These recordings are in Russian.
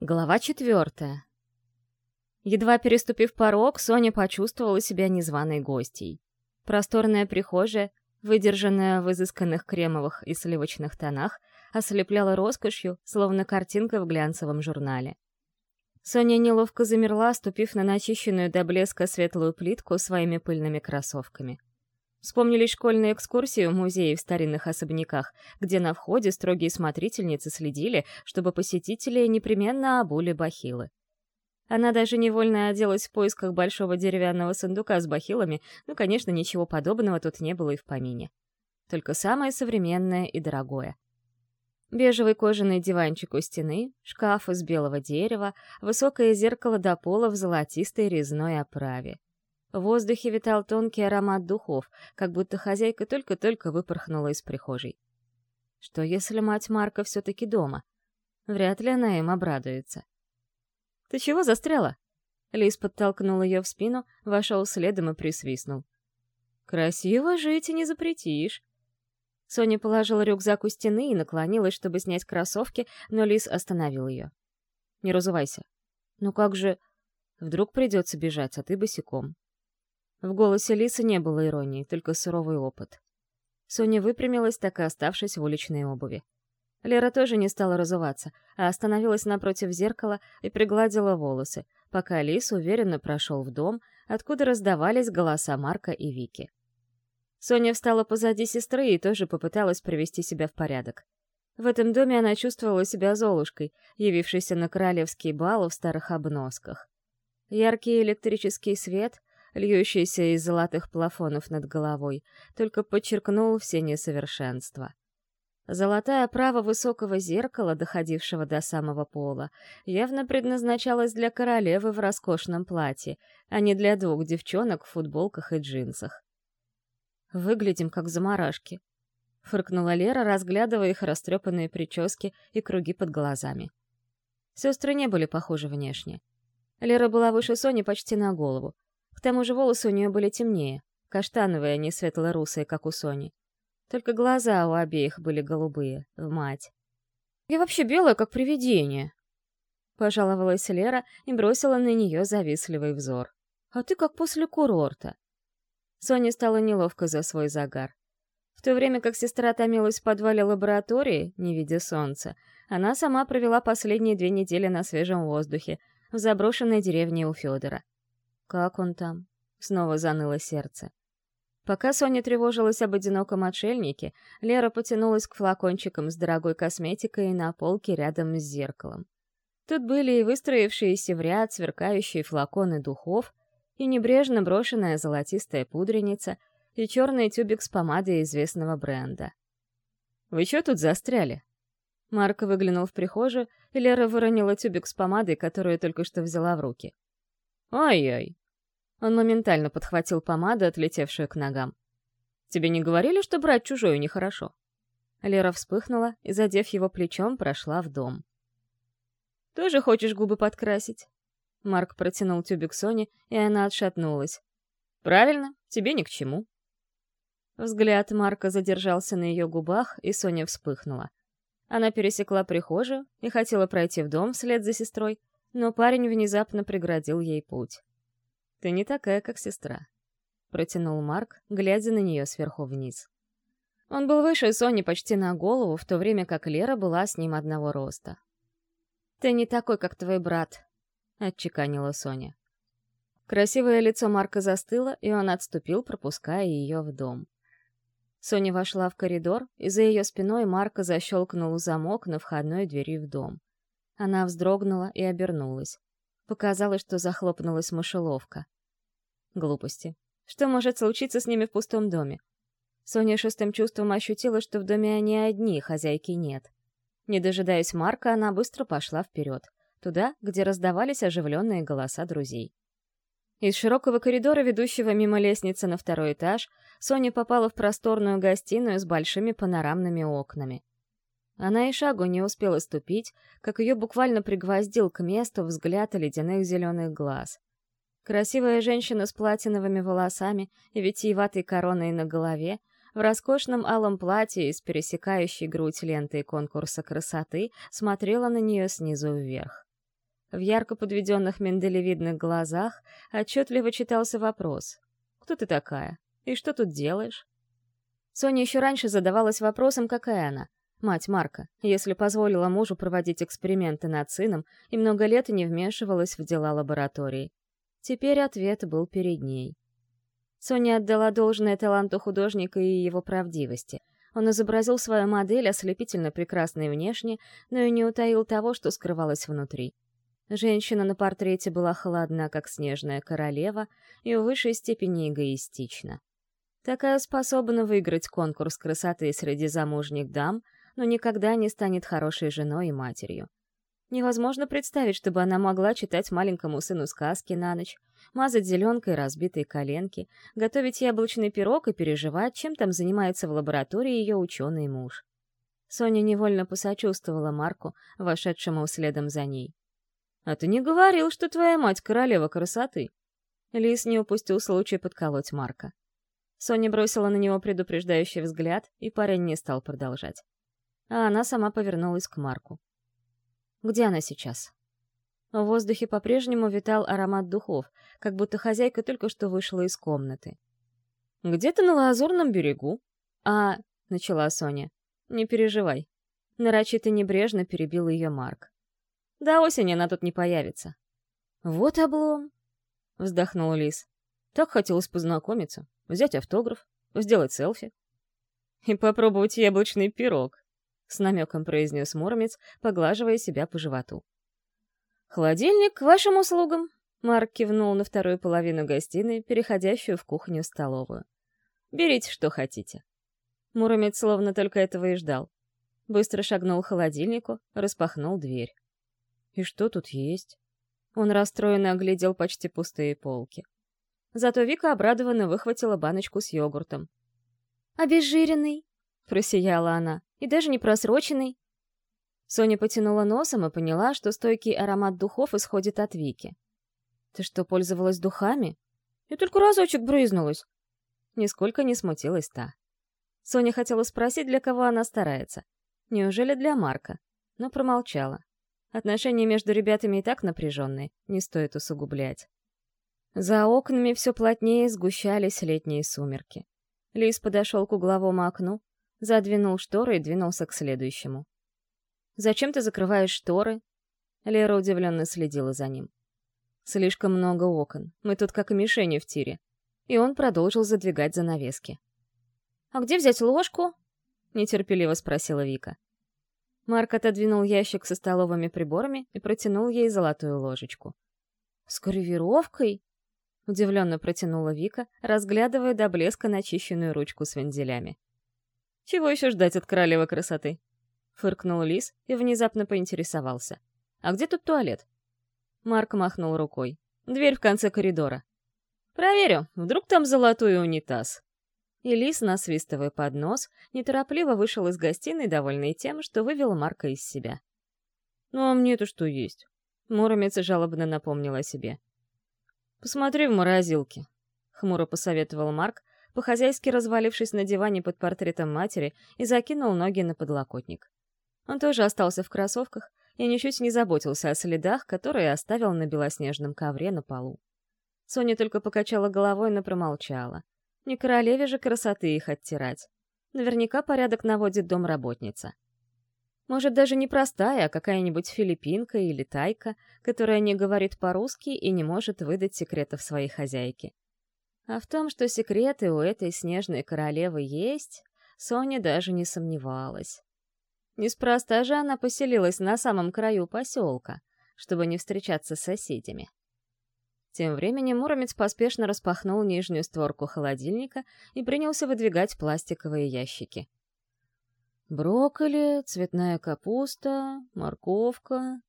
Глава четвертая. Едва переступив порог, Соня почувствовала себя незваной гостьей. Просторная прихожая, выдержанная в изысканных кремовых и сливочных тонах, ослепляла роскошью, словно картинка в глянцевом журнале. Соня неловко замерла, ступив на начищенную до блеска светлую плитку своими пыльными кроссовками. Вспомнили школьные экскурсии в музее в старинных особняках, где на входе строгие смотрительницы следили, чтобы посетители непременно обули бахилы. Она даже невольно оделась в поисках большого деревянного сундука с бахилами, но, конечно, ничего подобного тут не было и в помине. Только самое современное и дорогое. Бежевый кожаный диванчик у стены, шкаф из белого дерева, высокое зеркало до пола в золотистой резной оправе. В воздухе витал тонкий аромат духов, как будто хозяйка только-только выпорхнула из прихожей. Что если мать Марка все-таки дома? Вряд ли она им обрадуется. «Ты чего застряла?» Лис подтолкнул ее в спину, вошел следом и присвистнул. «Красиво жить и не запретишь». Соня положила рюкзак у стены и наклонилась, чтобы снять кроссовки, но Лис остановил ее. «Не разувайся». «Ну как же...» «Вдруг придется бежать, а ты босиком». В голосе Лисы не было иронии, только суровый опыт. Соня выпрямилась, так и оставшись в уличной обуви. Лера тоже не стала разуваться, а остановилась напротив зеркала и пригладила волосы, пока Лис уверенно прошел в дом, откуда раздавались голоса Марка и Вики. Соня встала позади сестры и тоже попыталась привести себя в порядок. В этом доме она чувствовала себя Золушкой, явившейся на королевский бал в старых обносках. Яркий электрический свет, льющийся из золотых плафонов над головой, только подчеркнул все несовершенства. Золотая оправа высокого зеркала, доходившего до самого пола, явно предназначалась для королевы в роскошном платье, а не для двух девчонок в футболках и джинсах. «Выглядим как заморашки», — фыркнула Лера, разглядывая их растрепанные прически и круги под глазами. Сестры не были похожи внешне. Лера была выше Сони почти на голову, к тому же волосы у нее были темнее, каштановые, а не светло-русые, как у Сони. Только глаза у обеих были голубые, в мать. «Я вообще белая, как привидение!» Пожаловалась Лера и бросила на нее завистливый взор. «А ты как после курорта!» Соне стало неловко за свой загар. В то время как сестра томилась в подвале лаборатории, не видя солнца, она сама провела последние две недели на свежем воздухе, в заброшенной деревне у Федора. Как он там? Снова заныло сердце. Пока Соня тревожилась об одиноком отшельнике, Лера потянулась к флакончикам с дорогой косметикой на полке рядом с зеркалом. Тут были и выстроившиеся в ряд сверкающие флаконы духов, и небрежно брошенная золотистая пудреница, и черный тюбик с помадой известного бренда. «Вы что тут застряли?» Марк выглянул в прихожую, и Лера выронила тюбик с помадой, которую только что взяла в руки. «Ай-яй!» Он моментально подхватил помаду, отлетевшую к ногам. «Тебе не говорили, что брать чужое нехорошо?» Лера вспыхнула и, задев его плечом, прошла в дом. «Тоже хочешь губы подкрасить?» Марк протянул тюбик Соне, и она отшатнулась. «Правильно, тебе ни к чему». Взгляд Марка задержался на ее губах, и Соня вспыхнула. Она пересекла прихожую и хотела пройти в дом вслед за сестрой, но парень внезапно преградил ей путь. «Ты не такая, как сестра», — протянул Марк, глядя на нее сверху вниз. Он был выше Сони почти на голову, в то время как Лера была с ним одного роста. «Ты не такой, как твой брат», — отчеканила Соня. Красивое лицо Марка застыло, и он отступил, пропуская ее в дом. Соня вошла в коридор, и за ее спиной Марка защелкнул замок на входной двери в дом. Она вздрогнула и обернулась. Показалось, что захлопнулась мышеловка. Глупости. Что может случиться с ними в пустом доме? Соня шестым чувством ощутила, что в доме они одни, хозяйки нет. Не дожидаясь Марка, она быстро пошла вперед, туда, где раздавались оживленные голоса друзей. Из широкого коридора, ведущего мимо лестницы на второй этаж, Соня попала в просторную гостиную с большими панорамными окнами. Она и шагу не успела ступить, как ее буквально пригвоздил к месту взгляд ледяных зеленых глаз. Красивая женщина с платиновыми волосами и витиеватой короной на голове, в роскошном алом платье из пересекающей грудь лентой конкурса красоты, смотрела на нее снизу вверх. В ярко подведенных миндалевидных глазах отчетливо читался вопрос. «Кто ты такая? И что тут делаешь?» Соня еще раньше задавалась вопросом, какая она. Мать Марка, если позволила мужу проводить эксперименты над сыном и много лет не вмешивалась в дела лаборатории. Теперь ответ был перед ней. Соня отдала должное таланту художника и его правдивости. Он изобразил свою модель ослепительно прекрасной внешне, но и не утаил того, что скрывалось внутри. Женщина на портрете была холодна, как снежная королева, и в высшей степени эгоистична. Такая способна выиграть конкурс красоты среди замужних дам, но никогда не станет хорошей женой и матерью. Невозможно представить, чтобы она могла читать маленькому сыну сказки на ночь, мазать зеленкой разбитые коленки, готовить яблочный пирог и переживать, чем там занимается в лаборатории ее ученый муж. Соня невольно посочувствовала Марку, вошедшему следом за ней. «А ты не говорил, что твоя мать королева красоты?» Лис не упустил случай подколоть Марка. Соня бросила на него предупреждающий взгляд, и парень не стал продолжать. А она сама повернулась к Марку. Где она сейчас? В воздухе по-прежнему витал аромат духов, как будто хозяйка только что вышла из комнаты. «Где-то на Лазурном берегу». «А...» — начала Соня. «Не переживай». Нарочито небрежно перебил ее Марк. «До осени она тут не появится». «Вот облом!» — вздохнул Лис. «Так хотелось познакомиться, взять автограф, сделать селфи». «И попробовать яблочный пирог», — с намеком произнес Муромец, поглаживая себя по животу. «Холодильник к вашим услугам!» Марк кивнул на вторую половину гостиной, переходящую в кухню-столовую. «Берите, что хотите». Муромец словно только этого и ждал. Быстро шагнул к холодильнику, распахнул дверь. «И что тут есть?» Он расстроенно оглядел почти пустые полки. Зато Вика обрадованно выхватила баночку с йогуртом. «Обезжиренный!» — просияла она и даже не просроченный. Соня потянула носом и поняла, что стойкий аромат духов исходит от Вики. «Ты что, пользовалась духами?» «Я только разочек брызнулась». Нисколько не смутилась та. Соня хотела спросить, для кого она старается. Неужели для Марка? Но промолчала. Отношения между ребятами и так напряженные, не стоит усугублять. За окнами все плотнее сгущались летние сумерки. Лис подошел к угловому окну, Задвинул шторы и двинулся к следующему. «Зачем ты закрываешь шторы?» Лера удивленно следила за ним. «Слишком много окон. Мы тут как мишени в тире». И он продолжил задвигать занавески. «А где взять ложку?» — нетерпеливо спросила Вика. Марк отодвинул ящик со столовыми приборами и протянул ей золотую ложечку. «С гравировкой?» — удивленно протянула Вика, разглядывая до блеска начищенную ручку с вензелями. Чего еще ждать от королевы красоты? Фыркнул лис и внезапно поинтересовался. А где тут туалет? Марк махнул рукой. Дверь в конце коридора. Проверю, вдруг там золотой унитаз. И лис, насвистывая под нос, неторопливо вышел из гостиной, довольный тем, что вывел Марка из себя. «Ну а мне-то что есть?» Муромец жалобно напомнил о себе. «Посмотри в морозилке», — хмуро посоветовал Марк, по-хозяйски развалившись на диване под портретом матери и закинул ноги на подлокотник. Он тоже остался в кроссовках и ничуть не заботился о следах, которые оставил на белоснежном ковре на полу. Соня только покачала головой, но промолчала. Не королеве же красоты их оттирать. Наверняка порядок наводит домработница. Может, даже не простая, а какая-нибудь филиппинка или тайка, которая не говорит по-русски и не может выдать секретов своей хозяйки. А в том, что секреты у этой снежной королевы есть, Соня даже не сомневалась. Неспроста же она поселилась на самом краю поселка, чтобы не встречаться с соседями. Тем временем Муромец поспешно распахнул нижнюю створку холодильника и принялся выдвигать пластиковые ящики. Брокколи, цветная капуста, морковка.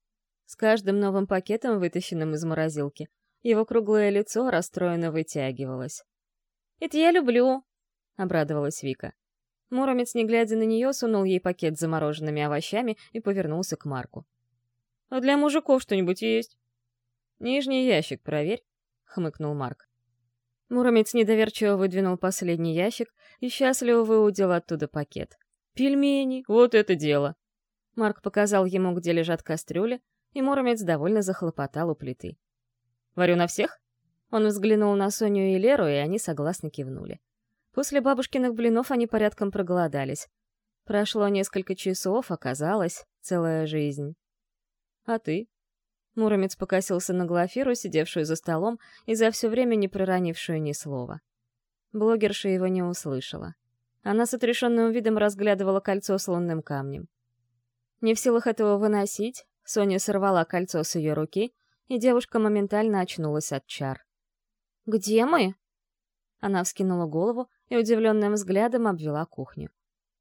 С каждым новым пакетом, вытащенным из морозилки, его круглое лицо расстроенно вытягивалось. «Это я люблю!» — обрадовалась Вика. Муромец, не глядя на нее, сунул ей пакет с замороженными овощами и повернулся к Марку. «А для мужиков что-нибудь есть?» «Нижний ящик проверь», — хмыкнул Марк. Муромец недоверчиво выдвинул последний ящик и счастливо выудил оттуда пакет. «Пельмени! Вот это дело!» Марк показал ему, где лежат кастрюли, и Муромец довольно захлопотал у плиты. «Варю на всех?» Он взглянул на Соню и Леру, и они согласно кивнули. После бабушкиных блинов они порядком проголодались. Прошло несколько часов, оказалось, целая жизнь. «А ты?» Муромец покосился на Глафиру, сидевшую за столом и за все время не проронившую ни слова. Блогерша его не услышала. Она с отрешенным видом разглядывала кольцо с лунным камнем. Не в силах этого выносить, Соня сорвала кольцо с ее руки, и девушка моментально очнулась от чар. «Где мы?» Она вскинула голову и удивленным взглядом обвела кухню.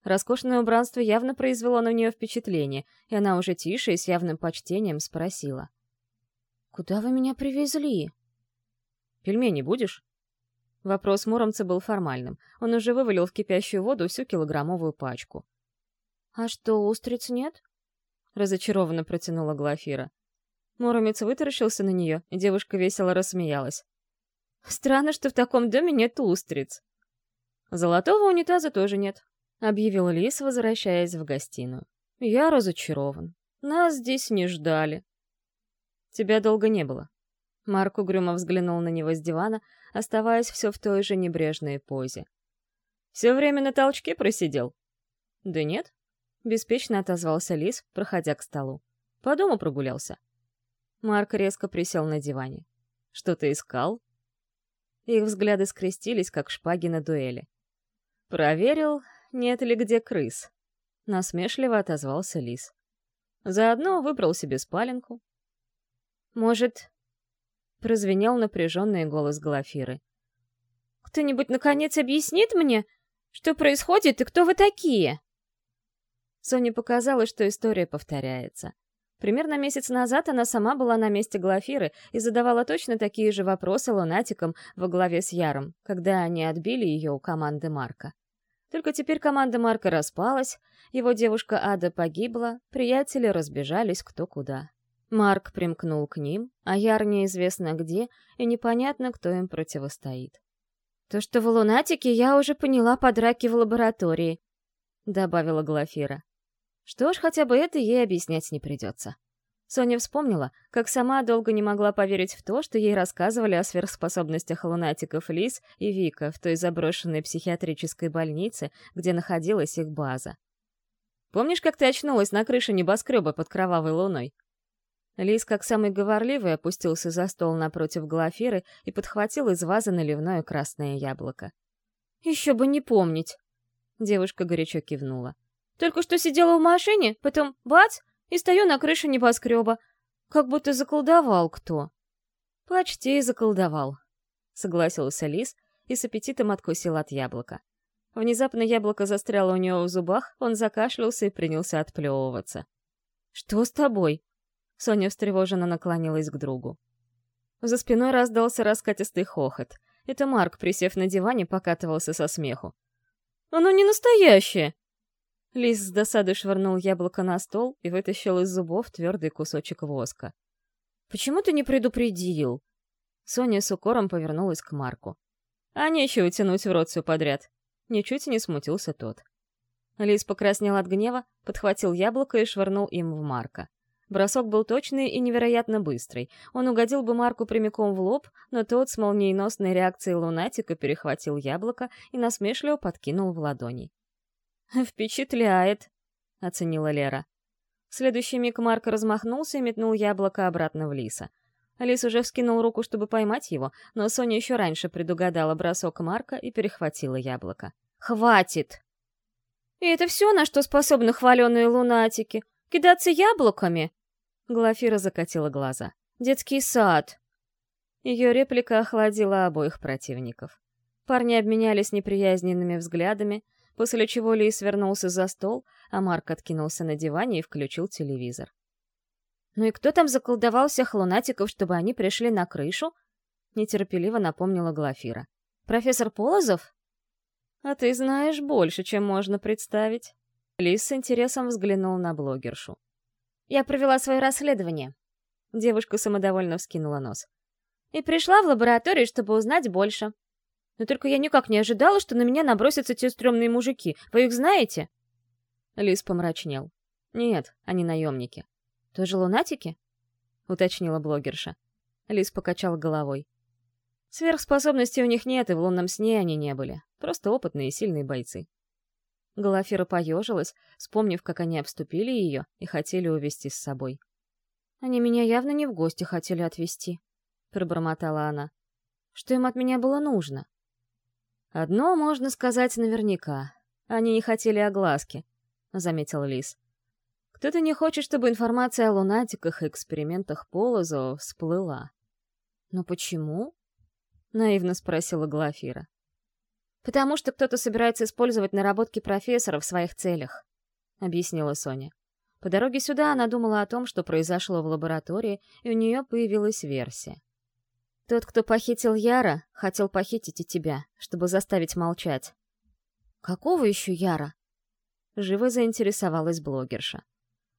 Роскошное убранство явно произвело на нее впечатление, и она уже тише и с явным почтением спросила. «Куда вы меня привезли?» «Пельмени будешь?» Вопрос Муромца был формальным. Он уже вывалил в кипящую воду всю килограммовую пачку. «А что, устриц нет?» Разочарованно протянула Глафира. Муромец вытаращился на нее, и девушка весело рассмеялась. «Странно, что в таком доме нет устриц». «Золотого унитаза тоже нет», — объявил Лис, возвращаясь в гостиную. «Я разочарован. Нас здесь не ждали. Тебя долго не было». Марк угрюмо взглянул на него с дивана, оставаясь все в той же небрежной позе. «Все время на толчке просидел?» «Да нет», — беспечно отозвался Лис, проходя к столу. «По дому прогулялся». Марк резко присел на диване. «Что ты искал?» Их взгляды скрестились, как шпаги на дуэли. «Проверил, нет ли где крыс?» Насмешливо отозвался Лис. Заодно выбрал себе спаленку, может...» Прозвенел напряженный голос Глафиры. «Кто-нибудь, наконец, объяснит мне, что происходит и кто вы такие?» Соне показалось, что история повторяется. Примерно месяц назад она сама была на месте Глафиры и задавала точно такие же вопросы лунатикам во главе с Яром, когда они отбили ее у команды Марка. Только теперь команда Марка распалась, его девушка Ада погибла, приятели разбежались кто куда. Марк примкнул к ним, а Яр неизвестно где, и непонятно, кто им противостоит. «То, что в лунатике, я уже поняла по драке в лаборатории», — добавила Глафира. Что ж, хотя бы это ей объяснять не придется. Соня вспомнила, как сама долго не могла поверить в то, что ей рассказывали о сверхспособностях лунатиков Лис и Вика в той заброшенной психиатрической больнице, где находилась их база. «Помнишь, как ты очнулась на крыше небоскреба под кровавой луной?» Лис, как самый говорливый, опустился за стол напротив Глафиры и подхватил из вазы наливное красное яблоко. «Еще бы не помнить!» Девушка горячо кивнула. «Только что сидела в машине, потом бац, и стою на крыше небоскреба. Как будто заколдовал кто». «Почти заколдовал», — согласился Лис и с аппетитом откусил от яблока. Внезапно яблоко застряло у него в зубах, он закашлялся и принялся отплевываться. «Что с тобой?» Соня встревоженно наклонилась к другу. За спиной раздался раскатистый хохот. Это Марк, присев на диване, покатывался со смеху. «Оно не настоящее!» Лис с досадой швырнул яблоко на стол и вытащил из зубов твердый кусочек воска. «Почему ты не предупредил?» Соня с укором повернулась к Марку. «А нечего тянуть в рот все подряд». Ничуть не смутился тот. Лис покраснел от гнева, подхватил яблоко и швырнул им в Марка. Бросок был точный и невероятно быстрый. Он угодил бы Марку прямиком в лоб, но тот с молниеносной реакцией лунатика перехватил яблоко и насмешливо подкинул в ладони. «Впечатляет», — оценила Лера. В следующий миг Марк размахнулся и метнул яблоко обратно в Лиса. Лис уже вскинул руку, чтобы поймать его, но Соня еще раньше предугадала бросок Марка и перехватила яблоко. «Хватит!» «И это все, на что способны хваленые лунатики? Кидаться яблоками?» Глафира закатила глаза. «Детский сад!» Ее реплика охладила обоих противников. Парни обменялись неприязненными взглядами, после чего Лис вернулся за стол, а Марк откинулся на диване и включил телевизор. «Ну и кто там заколдовал всех лунатиков, чтобы они пришли на крышу?» — нетерпеливо напомнила Глафира. «Профессор Полозов?» «А ты знаешь больше, чем можно представить». Лис с интересом взглянул на блогершу. Я провела свое расследование. Девушка самодовольно вскинула нос. И пришла в лабораторию, чтобы узнать больше. Но только я никак не ожидала, что на меня набросятся те стрёмные мужики. Вы их знаете? Лис помрачнел. Нет, они наемники. Тоже лунатики? — уточнила блогерша. Лис покачал головой. Сверхспособностей у них нет, и в лунном сне они не были. Просто опытные и сильные бойцы. Галафира поежилась, вспомнив, как они обступили ее и хотели увести с собой. «Они меня явно не в гости хотели отвезти», — пробормотала она. «Что им от меня было нужно?» «Одно можно сказать наверняка. Они не хотели огласки», — заметил Лис. «Кто-то не хочет, чтобы информация о лунатиках и экспериментах Полозова всплыла». «Но почему?» — наивно спросила Глафира. «Потому что кто-то собирается использовать наработки профессора в своих целях», — объяснила Соня. По дороге сюда она думала о том, что произошло в лаборатории, и у нее появилась версия. «Тот, кто похитил Яра, хотел похитить и тебя, чтобы заставить молчать». «Какого еще Яра?» Живо заинтересовалась блогерша.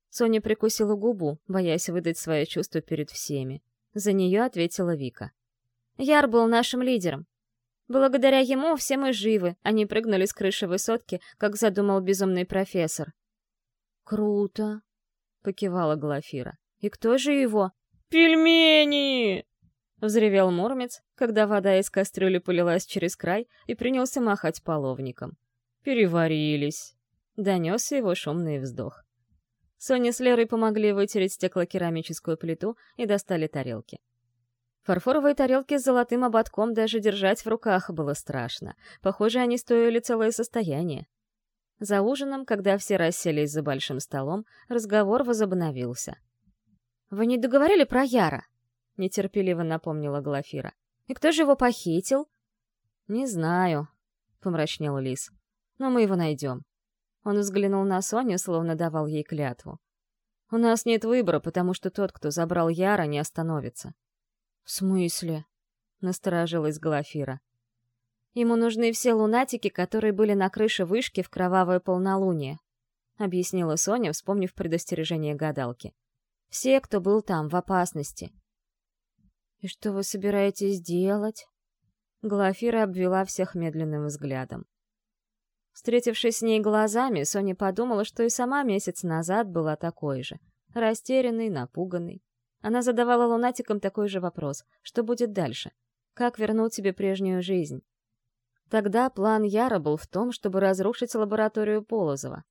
Соня прикусила губу, боясь выдать свое чувство перед всеми. За нее ответила Вика. Яр был нашим лидером. Благодаря ему все мы живы, они прыгнули с крыши высотки, как задумал безумный профессор. «Круто!» — покивала Глафира. «И кто же его?» «Пельмени!» — взревел Мурмец, когда вода из кастрюли полилась через край и принялся махать половником. «Переварились!» — донесся его шумный вздох. Соня с Лерой помогли вытереть стеклокерамическую плиту и достали тарелки. Фарфоровые тарелки с золотым ободком даже держать в руках было страшно. Похоже, они стоили целое состояние. За ужином, когда все расселись за большим столом, разговор возобновился. «Вы не договорили про Яра?» — нетерпеливо напомнила Глафира. «И кто же его похитил?» «Не знаю», — помрачнел Лис. «Но мы его найдем». Он взглянул на Соню, словно давал ей клятву. «У нас нет выбора, потому что тот, кто забрал Яра, не остановится. «В смысле?» — насторожилась Глафира. «Ему нужны все лунатики, которые были на крыше вышки в кровавое полнолуние», — объяснила Соня, вспомнив предостережение гадалки. «Все, кто был там, в опасности». «И что вы собираетесь делать?» Глафира обвела всех медленным взглядом. Встретившись с ней глазами, Соня подумала, что и сама месяц назад была такой же. Растерянной, напуганной. Она задавала лунатикам такой же вопрос. Что будет дальше? Как вернуть себе прежнюю жизнь? Тогда план Яра был в том, чтобы разрушить лабораторию Полозова.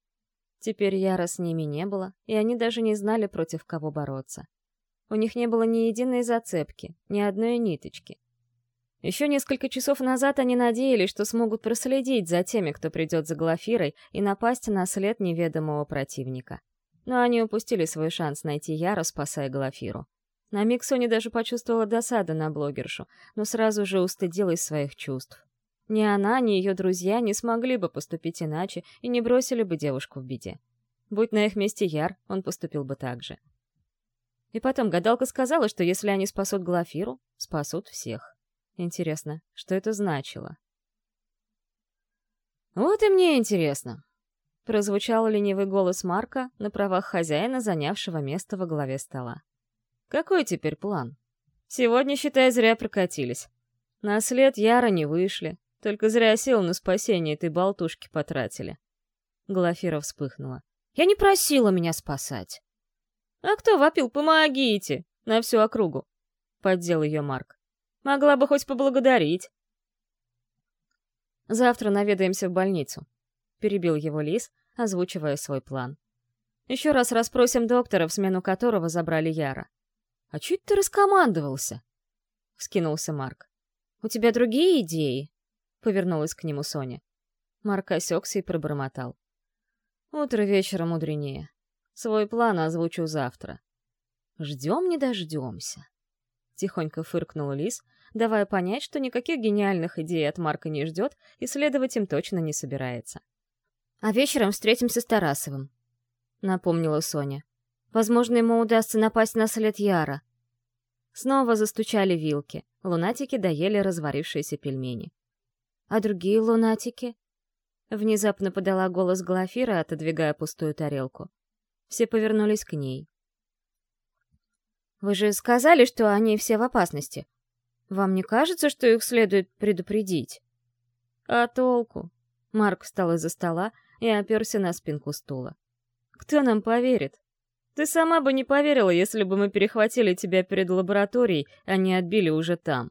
Теперь Яра с ними не было, и они даже не знали, против кого бороться. У них не было ни единой зацепки, ни одной ниточки. Еще несколько часов назад они надеялись, что смогут проследить за теми, кто придет за Глафирой, и напасть на след неведомого противника но они упустили свой шанс найти Яра, спасая Глафиру. На миг Соня даже почувствовала досаду на блогершу, но сразу же устыдилась своих чувств. Ни она, ни ее друзья не смогли бы поступить иначе и не бросили бы девушку в беде. Будь на их месте Яр, он поступил бы так же. И потом гадалка сказала, что если они спасут Глафиру, спасут всех. Интересно, что это значило? «Вот и мне интересно», прозвучал ленивый голос Марка на правах хозяина, занявшего место во главе стола. «Какой теперь план? Сегодня, считай, зря прокатились. На след Яра не вышли, только зря сил на спасение этой болтушки потратили». Глафира вспыхнула. «Я не просила меня спасать». «А кто вопил? Помогите!» На всю округу. Поддел ее Марк. «Могла бы хоть поблагодарить». «Завтра наведаемся в больницу», — перебил его Лис, озвучивая свой план. «Еще раз расспросим доктора, в смену которого забрали Яра». «А чуть ты раскомандовался?» — вскинулся Марк. «У тебя другие идеи?» — повернулась к нему Соня. Марк осекся и пробормотал. «Утро вечера мудренее. Свой план озвучу завтра». «Ждем не дождемся», — тихонько фыркнул Лис, давая понять, что никаких гениальных идей от Марка не ждет и следовать им точно не собирается. А вечером встретимся с Тарасовым», — напомнила Соня. «Возможно, ему удастся напасть на след Яра». Снова застучали вилки. Лунатики доели разварившиеся пельмени. «А другие лунатики?» Внезапно подала голос Глафира, отодвигая пустую тарелку. Все повернулись к ней. «Вы же сказали, что они все в опасности. Вам не кажется, что их следует предупредить?» «А толку?» Марк встал из-за стола и оперся на спинку стула. «Кто нам поверит? Ты сама бы не поверила, если бы мы перехватили тебя перед лабораторией, а не отбили уже там.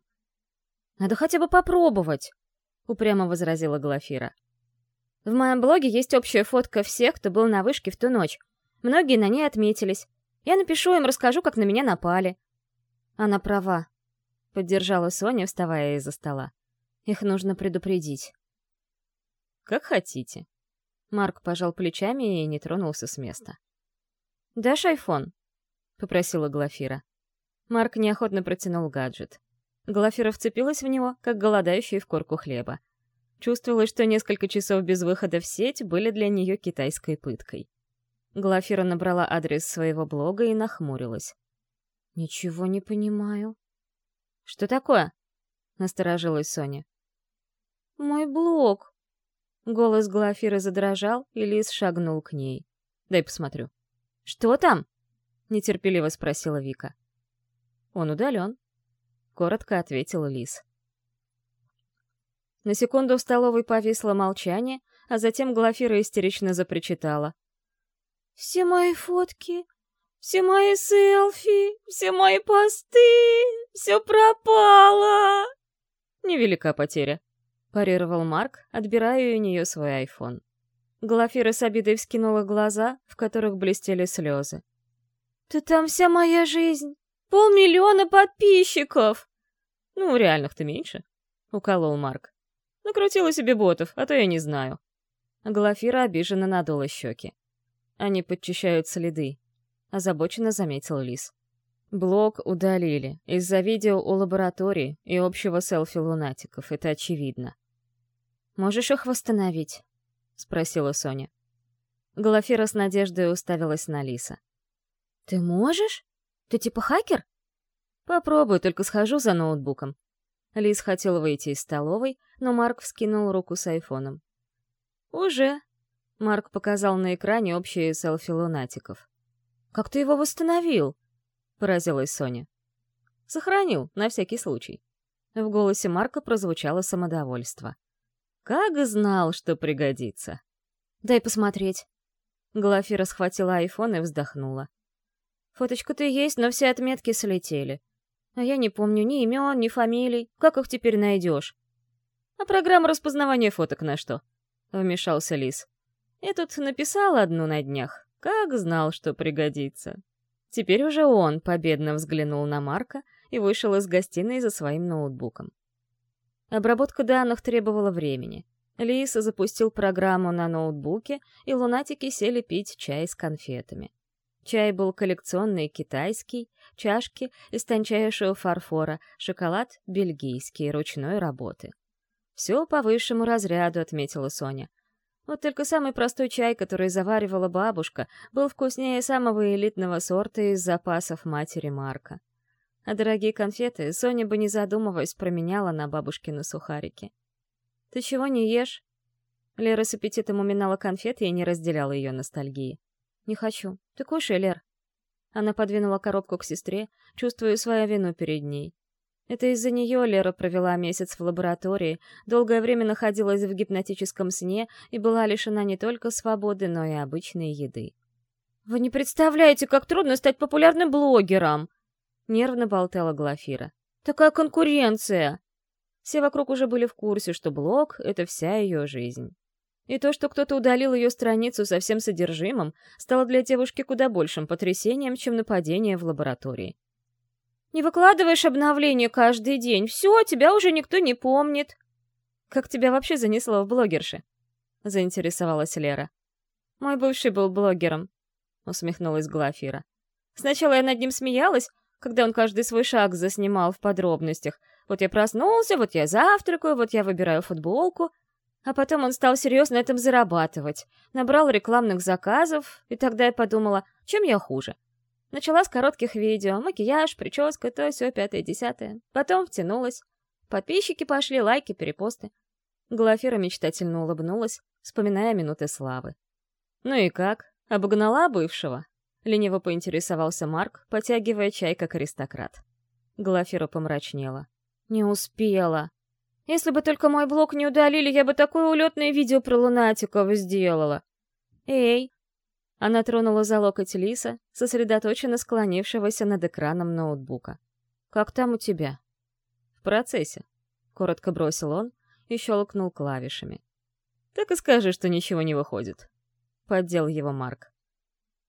Надо хотя бы попробовать, упрямо возразила Глафира. В моем блоге есть общая фотка всех, кто был на вышке в ту ночь. Многие на ней отметились. Я напишу им, расскажу, как на меня напали. Она права, поддержала Соня, вставая из-за стола. Их нужно предупредить. Как хотите. Марк пожал плечами и не тронулся с места. «Дашь айфон?» — попросила Глафира. Марк неохотно протянул гаджет. Глафира вцепилась в него, как голодающий в корку хлеба. Чувствовалось, что несколько часов без выхода в сеть были для нее китайской пыткой. Глафира набрала адрес своего блога и нахмурилась. «Ничего не понимаю». «Что такое?» — насторожилась Соня. «Мой блог», Голос Глафиры задрожал, и Лис шагнул к ней. «Дай посмотрю». «Что там?» — нетерпеливо спросила Вика. «Он удален», — коротко ответил Лис. На секунду в столовой повисло молчание, а затем Глафира истерично запричитала. «Все мои фотки, все мои селфи, все мои посты, все пропало!» «Невелика потеря», парировал Марк, отбирая у нее свой айфон. Глафира с обидой вскинула глаза, в которых блестели слезы. «Да там вся моя жизнь! Полмиллиона подписчиков!» «Ну, реальных-то меньше», — уколол Марк. «Накрутила себе ботов, а то я не знаю». Глафира обиженно надула щеки. Они подчищают следы, — озабоченно заметил Лис. Блог удалили из-за видео у лаборатории и общего селфи лунатиков, это очевидно. Можешь их восстановить?» — спросила Соня. Глафира с надеждой уставилась на Лиса. «Ты можешь? Ты типа хакер?» «Попробую, только схожу за ноутбуком». Лис хотел выйти из столовой, но Марк вскинул руку с айфоном. «Уже!» — Марк показал на экране общие селфи лунатиков. «Как ты его восстановил?» — поразилась Соня. «Сохранил, на всякий случай». В голосе Марка прозвучало самодовольство. Как знал, что пригодится. Дай посмотреть. Глафира схватила айфон и вздохнула. Фоточка-то есть, но все отметки слетели. А я не помню ни имен, ни фамилий. Как их теперь найдешь? А программа распознавания фоток на что? Вмешался Лис. Я тут написал одну на днях. Как знал, что пригодится. Теперь уже он победно взглянул на Марка и вышел из гостиной за своим ноутбуком. Обработка данных требовала времени. Лис запустил программу на ноутбуке, и лунатики сели пить чай с конфетами. Чай был коллекционный китайский, чашки из тончайшего фарфора, шоколад бельгийский, ручной работы. «Все по высшему разряду», — отметила Соня. Вот только самый простой чай, который заваривала бабушка, был вкуснее самого элитного сорта из запасов матери Марка. А дорогие конфеты Соня бы, не задумываясь, променяла на бабушкины сухарики. «Ты чего не ешь?» Лера с аппетитом уминала конфеты и не разделяла ее ностальгии. «Не хочу. Ты кушай, Лер». Она подвинула коробку к сестре, чувствуя свою вину перед ней. Это из-за нее Лера провела месяц в лаборатории, долгое время находилась в гипнотическом сне и была лишена не только свободы, но и обычной еды. «Вы не представляете, как трудно стать популярным блогером!» Нервно болтала Глафира. «Такая конкуренция!» Все вокруг уже были в курсе, что блог — это вся ее жизнь. И то, что кто-то удалил ее страницу со всем содержимым, стало для девушки куда большим потрясением, чем нападение в лаборатории. «Не выкладываешь обновления каждый день, все, тебя уже никто не помнит». «Как тебя вообще занесло в блогерши?» — заинтересовалась Лера. «Мой бывший был блогером», — усмехнулась Глафира. «Сначала я над ним смеялась, когда он каждый свой шаг заснимал в подробностях. Вот я проснулся, вот я завтракаю, вот я выбираю футболку. А потом он стал серьезно на этом зарабатывать. Набрал рекламных заказов, и тогда я подумала, чем я хуже. Начала с коротких видео, макияж, прическа, то все пятое-десятое. Потом втянулась. Подписчики пошли, лайки, перепосты. Глафира мечтательно улыбнулась, вспоминая минуты славы. «Ну и как? Обогнала бывшего?» Лениво поинтересовался Марк, потягивая чай как аристократ. Глафира помрачнела. «Не успела. Если бы только мой блог не удалили, я бы такое улетное видео про лунатиков сделала». «Эй!» Она тронула за локоть Лиса, сосредоточенно склонившегося над экраном ноутбука. «Как там у тебя?» «В процессе», — коротко бросил он и щелкнул клавишами. «Так и скажи, что ничего не выходит», — поддел его Марк.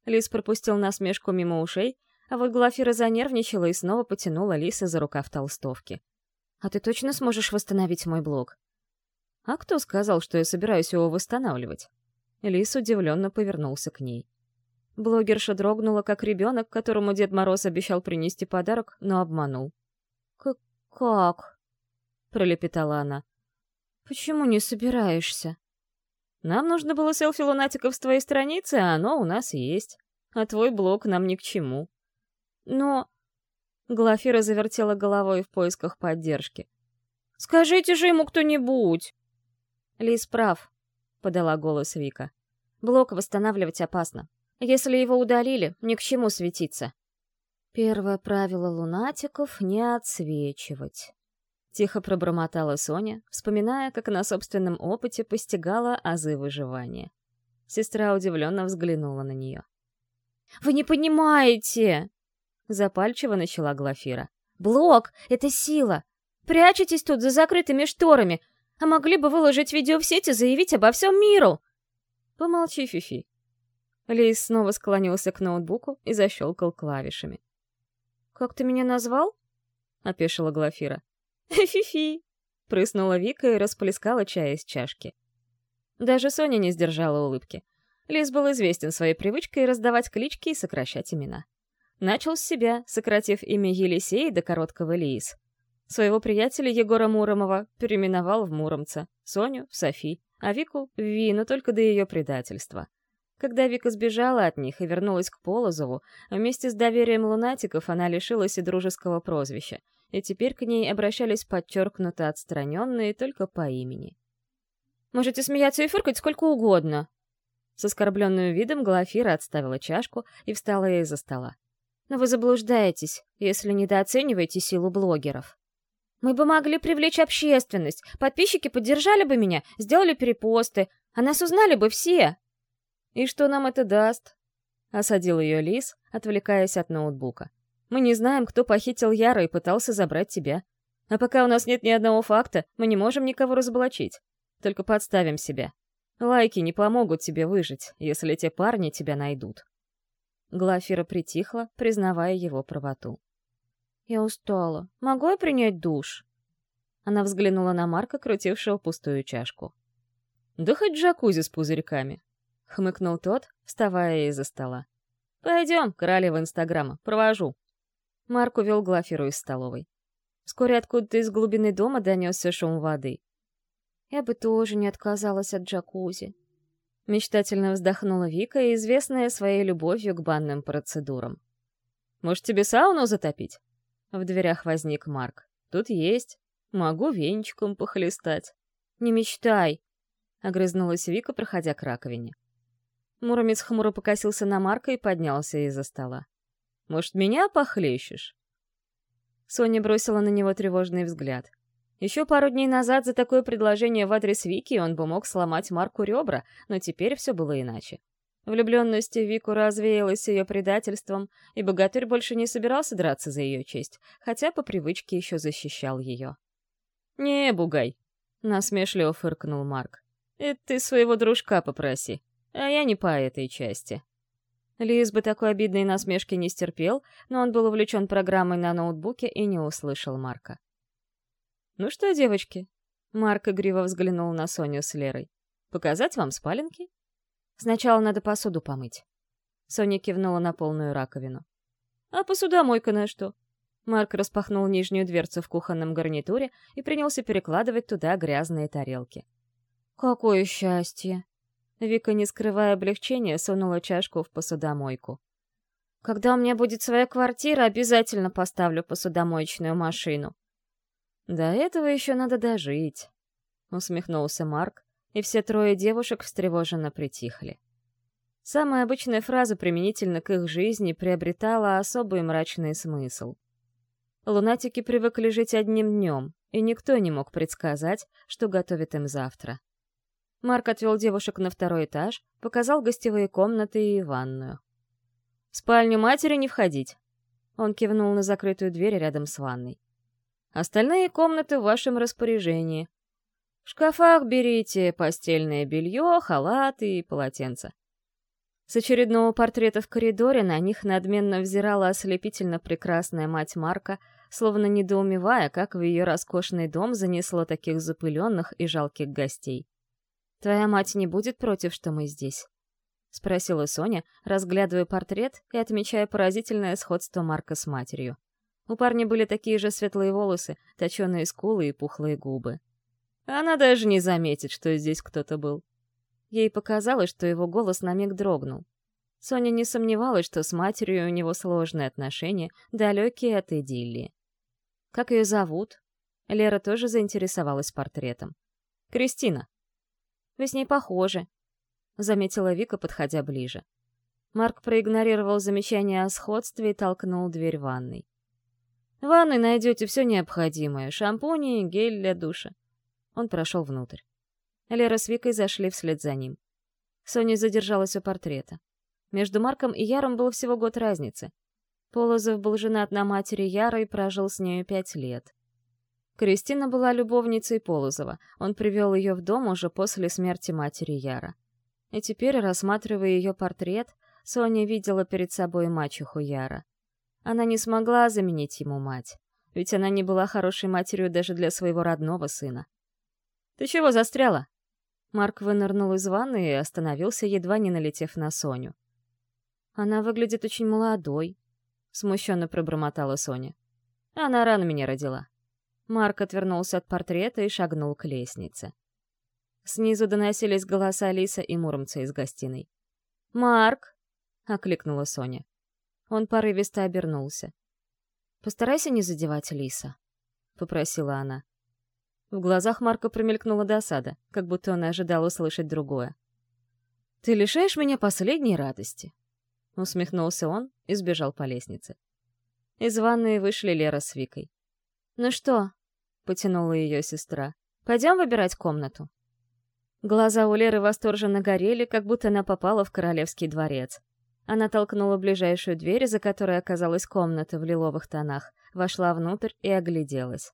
Лис пропустил насмешку мимо ушей, а вот Глафира занервничала и снова потянула Лиса за рукав толстовки. «А ты точно сможешь восстановить мой блог?» «А кто сказал, что я собираюсь его восстанавливать?» Лис удивленно повернулся к ней. Блогерша дрогнула, как ребенок, которому Дед Мороз обещал принести подарок, но обманул. «Как?» — пролепетала она. «Почему не собираешься?» «Нам нужно было селфи лунатиков с твоей страницы, а оно у нас есть. А твой блог нам ни к чему». «Но...» Глафира завертела головой в поисках поддержки. «Скажите же ему кто-нибудь!» Лис прав. — подала голос Вика. «Блок восстанавливать опасно. Если его удалили, ни к чему светиться». «Первое правило лунатиков — не отсвечивать», — тихо пробормотала Соня, вспоминая, как на собственном опыте постигала азы выживания. Сестра удивленно взглянула на нее. «Вы не понимаете!» — запальчиво начала Глафира. «Блок — это сила! Прячетесь тут за закрытыми шторами, а могли бы выложить видео в сеть и заявить обо всем миру!» «Помолчи, Фифи». Лис снова склонился к ноутбуку и защелкал клавишами. «Как ты меня назвал?» — опешила Глафира. «Фифи!» — прыснула Вика и расплескала чай из чашки. Даже Соня не сдержала улыбки. Лис был известен своей привычкой раздавать клички и сокращать имена. Начал с себя, сократив имя Елисей до короткого Лис. Своего приятеля Егора Муромова переименовал в Муромца, Соню — в Софи, а Вику — в Ви, но только до ее предательства. Когда Вика сбежала от них и вернулась к Полозову, вместе с доверием лунатиков она лишилась и дружеского прозвища, и теперь к ней обращались подчеркнуто отстраненные только по имени. «Можете смеяться и фыркать сколько угодно!» С оскорбленным видом Глафира отставила чашку и встала из-за стола. «Но вы заблуждаетесь, если недооцениваете силу блогеров». Мы бы могли привлечь общественность, подписчики поддержали бы меня, сделали перепосты, а нас узнали бы все. И что нам это даст? Осадил ее Лис, отвлекаясь от ноутбука. Мы не знаем, кто похитил Яра и пытался забрать тебя. А пока у нас нет ни одного факта, мы не можем никого разоблачить. Только подставим себя. Лайки не помогут тебе выжить, если те парни тебя найдут. Глафира притихла, признавая его правоту. «Я устала. Могу я принять душ?» Она взглянула на Марка, крутившего пустую чашку. «Да хоть джакузи с пузырьками», — хмыкнул тот, вставая из-за стола. «Пойдем, королева Инстаграма, провожу». Марк увел Глафиру из столовой. Вскоре откуда-то из глубины дома донесся шум воды. «Я бы тоже не отказалась от джакузи», — мечтательно вздохнула Вика, известная своей любовью к банным процедурам. «Может, тебе сауну затопить?» В дверях возник Марк. «Тут есть. Могу венчиком похлестать». «Не мечтай!» — огрызнулась Вика, проходя к раковине. Муромец хмуро покосился на Марка и поднялся из-за стола. «Может, меня похлещешь?» Соня бросила на него тревожный взгляд. Еще пару дней назад за такое предложение в адрес Вики он бы мог сломать Марку ребра, но теперь все было иначе. Влюбленность в Вику развеялась ее предательством, и богатырь больше не собирался драться за ее честь, хотя по привычке еще защищал ее. «Не, Бугай!» — насмешливо фыркнул Марк. «Это ты своего дружка попроси, а я не по этой части». Лиз бы такой обидной насмешки не стерпел, но он был увлечен программой на ноутбуке и не услышал Марка. «Ну что, девочки?» Марк игриво взглянул на Соню с Лерой. «Показать вам спаленки?» Сначала надо посуду помыть. Соня кивнула на полную раковину. А посудомойка на что? Марк распахнул нижнюю дверцу в кухонном гарнитуре и принялся перекладывать туда грязные тарелки. «Какое счастье!» Вика, не скрывая облегчения, сунула чашку в посудомойку. «Когда у меня будет своя квартира, обязательно поставлю посудомоечную машину». «До этого еще надо дожить», — усмехнулся Марк, и все трое девушек встревоженно притихли. Самая обычная фраза применительно к их жизни приобретала особый мрачный смысл. Лунатики привыкли жить одним днем, и никто не мог предсказать, что готовит им завтра. Марк отвел девушек на второй этаж, показал гостевые комнаты и ванную. «В спальню матери не входить!» Он кивнул на закрытую дверь рядом с ванной. «Остальные комнаты в вашем распоряжении. В шкафах берите постельное белье, халаты и полотенца. С очередного портрета в коридоре на них надменно взирала ослепительно прекрасная мать Марка, словно недоумевая, как в ее роскошный дом занесло таких запыленных и жалких гостей. «Твоя мать не будет против, что мы здесь?» — спросила Соня, разглядывая портрет и отмечая поразительное сходство Марка с матерью. У парня были такие же светлые волосы, точеные скулы и пухлые губы. Она даже не заметит, что здесь кто-то был. Ей показалось, что его голос на миг дрогнул. Соня не сомневалась, что с матерью у него сложные отношения, далекие от идиллии. Как ее зовут? Лера тоже заинтересовалась портретом. «Кристина». «Вы с ней похожи», — заметила Вика, подходя ближе. Марк проигнорировал замечание о сходстве и толкнул дверь ванной. «В ванной найдете все необходимое — шампуни, гель для душа». Он прошел внутрь. Лера с Викой зашли вслед за ним. Соня задержалась у портрета. Между Марком и Яром было всего год разницы. Полозов был женат на матери Яра и прожил с нею пять лет. Кристина была любовницей Полозова. Он привел ее в дом уже после смерти матери Яра. И теперь, рассматривая ее портрет, Соня видела перед собой мачеху Яра. Она не смогла заменить ему мать, ведь она не была хорошей матерью даже для своего родного сына. «Ты чего застряла?» Марк вынырнул из ванны и остановился, едва не налетев на Соню. «Она выглядит очень молодой», — смущенно пробормотала Соня. «Она рано меня родила». Марк отвернулся от портрета и шагнул к лестнице. Снизу доносились голоса Лиса и Муромца из гостиной. «Марк!» — окликнула Соня. Он порывисто обернулся. «Постарайся не задевать Лиса», — попросила она. В глазах Марка промелькнула досада, как будто он ожидал услышать другое. «Ты лишаешь меня последней радости!» Усмехнулся он и сбежал по лестнице. Из ванной вышли Лера с Викой. «Ну что?» — потянула ее сестра. «Пойдем выбирать комнату?» Глаза у Леры восторженно горели, как будто она попала в королевский дворец. Она толкнула ближайшую дверь, за которой оказалась комната в лиловых тонах, вошла внутрь и огляделась.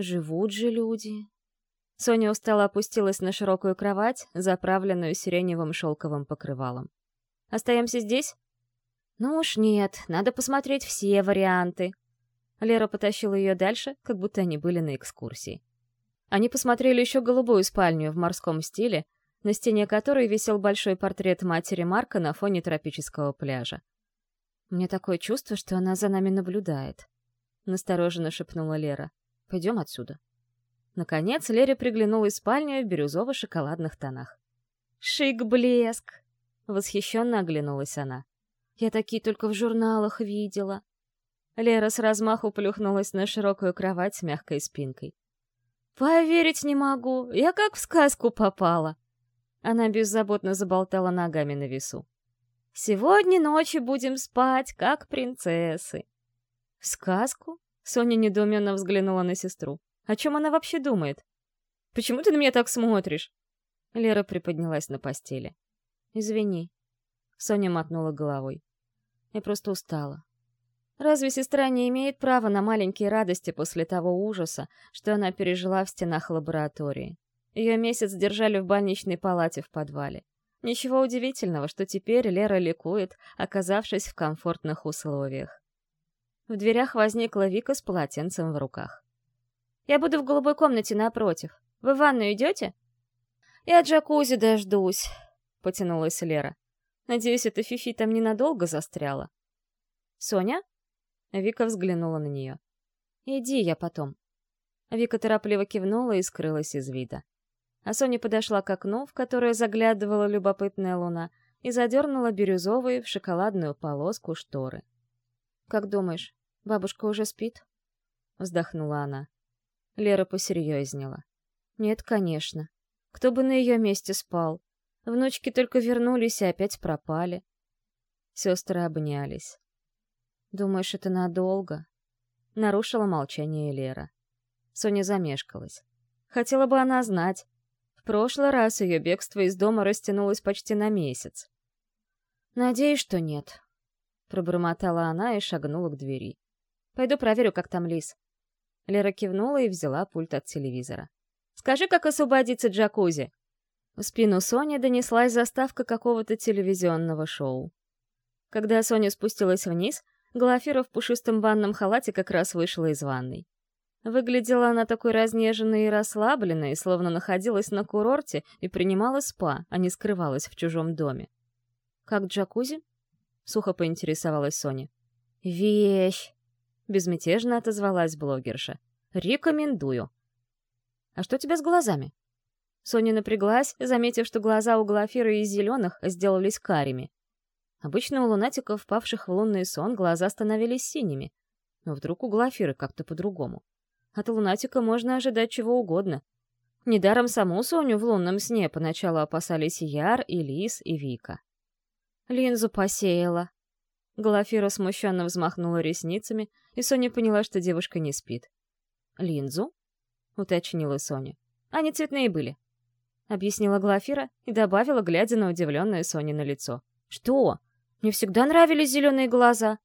Живут же люди. Соня устало опустилась на широкую кровать, заправленную сиреневым шелковым покрывалом. «Остаемся здесь?» «Ну уж нет, надо посмотреть все варианты». Лера потащила ее дальше, как будто они были на экскурсии. Они посмотрели еще голубую спальню в морском стиле, на стене которой висел большой портрет матери Марка на фоне тропического пляжа. «Мне такое чувство, что она за нами наблюдает», — настороженно шепнула Лера. Пойдем отсюда». Наконец Лере приглянулась спальня в бирюзово-шоколадных тонах. «Шик-блеск!» — восхищенно оглянулась она. «Я такие только в журналах видела». Лера с размаху плюхнулась на широкую кровать с мягкой спинкой. «Поверить не могу, я как в сказку попала!» Она беззаботно заболтала ногами на весу. «Сегодня ночью будем спать, как принцессы». «В сказку?» Соня недоуменно взглянула на сестру. О чем она вообще думает? «Почему ты на меня так смотришь?» Лера приподнялась на постели. «Извини». Соня мотнула головой. «Я просто устала. Разве сестра не имеет права на маленькие радости после того ужаса, что она пережила в стенах лаборатории? Ее месяц держали в больничной палате в подвале. Ничего удивительного, что теперь Лера ликует, оказавшись в комфортных условиях. В дверях возникла Вика с полотенцем в руках. «Я буду в голубой комнате напротив. Вы в ванну идете?» «Я джакузи дождусь», — потянулась Лера. «Надеюсь, эта Фифи там ненадолго застряла». «Соня?» Вика взглянула на нее. «Иди, я потом». Вика торопливо кивнула и скрылась из вида. А Соня подошла к окну, в которое заглядывала любопытная луна, и задернула бирюзовые в шоколадную полоску шторы. «Как думаешь, Бабушка уже спит? Вздохнула она. Лера посерьезнела. Нет, конечно. Кто бы на ее месте спал? Внучки только вернулись и опять пропали. Сестры обнялись. «Думаешь, это надолго?» Нарушила молчание Лера. Соня замешкалась. Хотела бы она знать. В прошлый раз ее бегство из дома растянулось почти на месяц. «Надеюсь, что нет», — пробормотала она и шагнула к двери. «Пойду проверю, как там Лис». Лера кивнула и взяла пульт от телевизора. «Скажи, как освободиться джакузи?» В спину Сони донеслась заставка какого-то телевизионного шоу. Когда Соня спустилась вниз, Глафира в пушистом банном халате как раз вышла из ванной. Выглядела она такой разнеженной и расслабленной, словно находилась на курорте и принимала спа, а не скрывалась в чужом доме. «Как джакузи?» — сухо поинтересовалась Соня. «Вещь!» — безмятежно отозвалась блогерша. «Рекомендую!» «А что у тебя с глазами?» Соня напряглась, заметив, что глаза у Глафиры из зеленых сделались карими. Обычно у лунатиков, впавших в лунный сон, глаза становились синими. Но вдруг у Глафиры как-то по-другому. От лунатика можно ожидать чего угодно. Недаром саму Соню в лунном сне поначалу опасались Яр, и Лис, и Вика. Линзу посеяла. Глафира смущенно взмахнула ресницами, и Соня поняла, что девушка не спит. «Линзу?» — уточнила Соня. «Они цветные были», — объяснила Глафира и добавила, глядя на удивленное Соня на лицо. «Что? Мне всегда нравились зеленые глаза».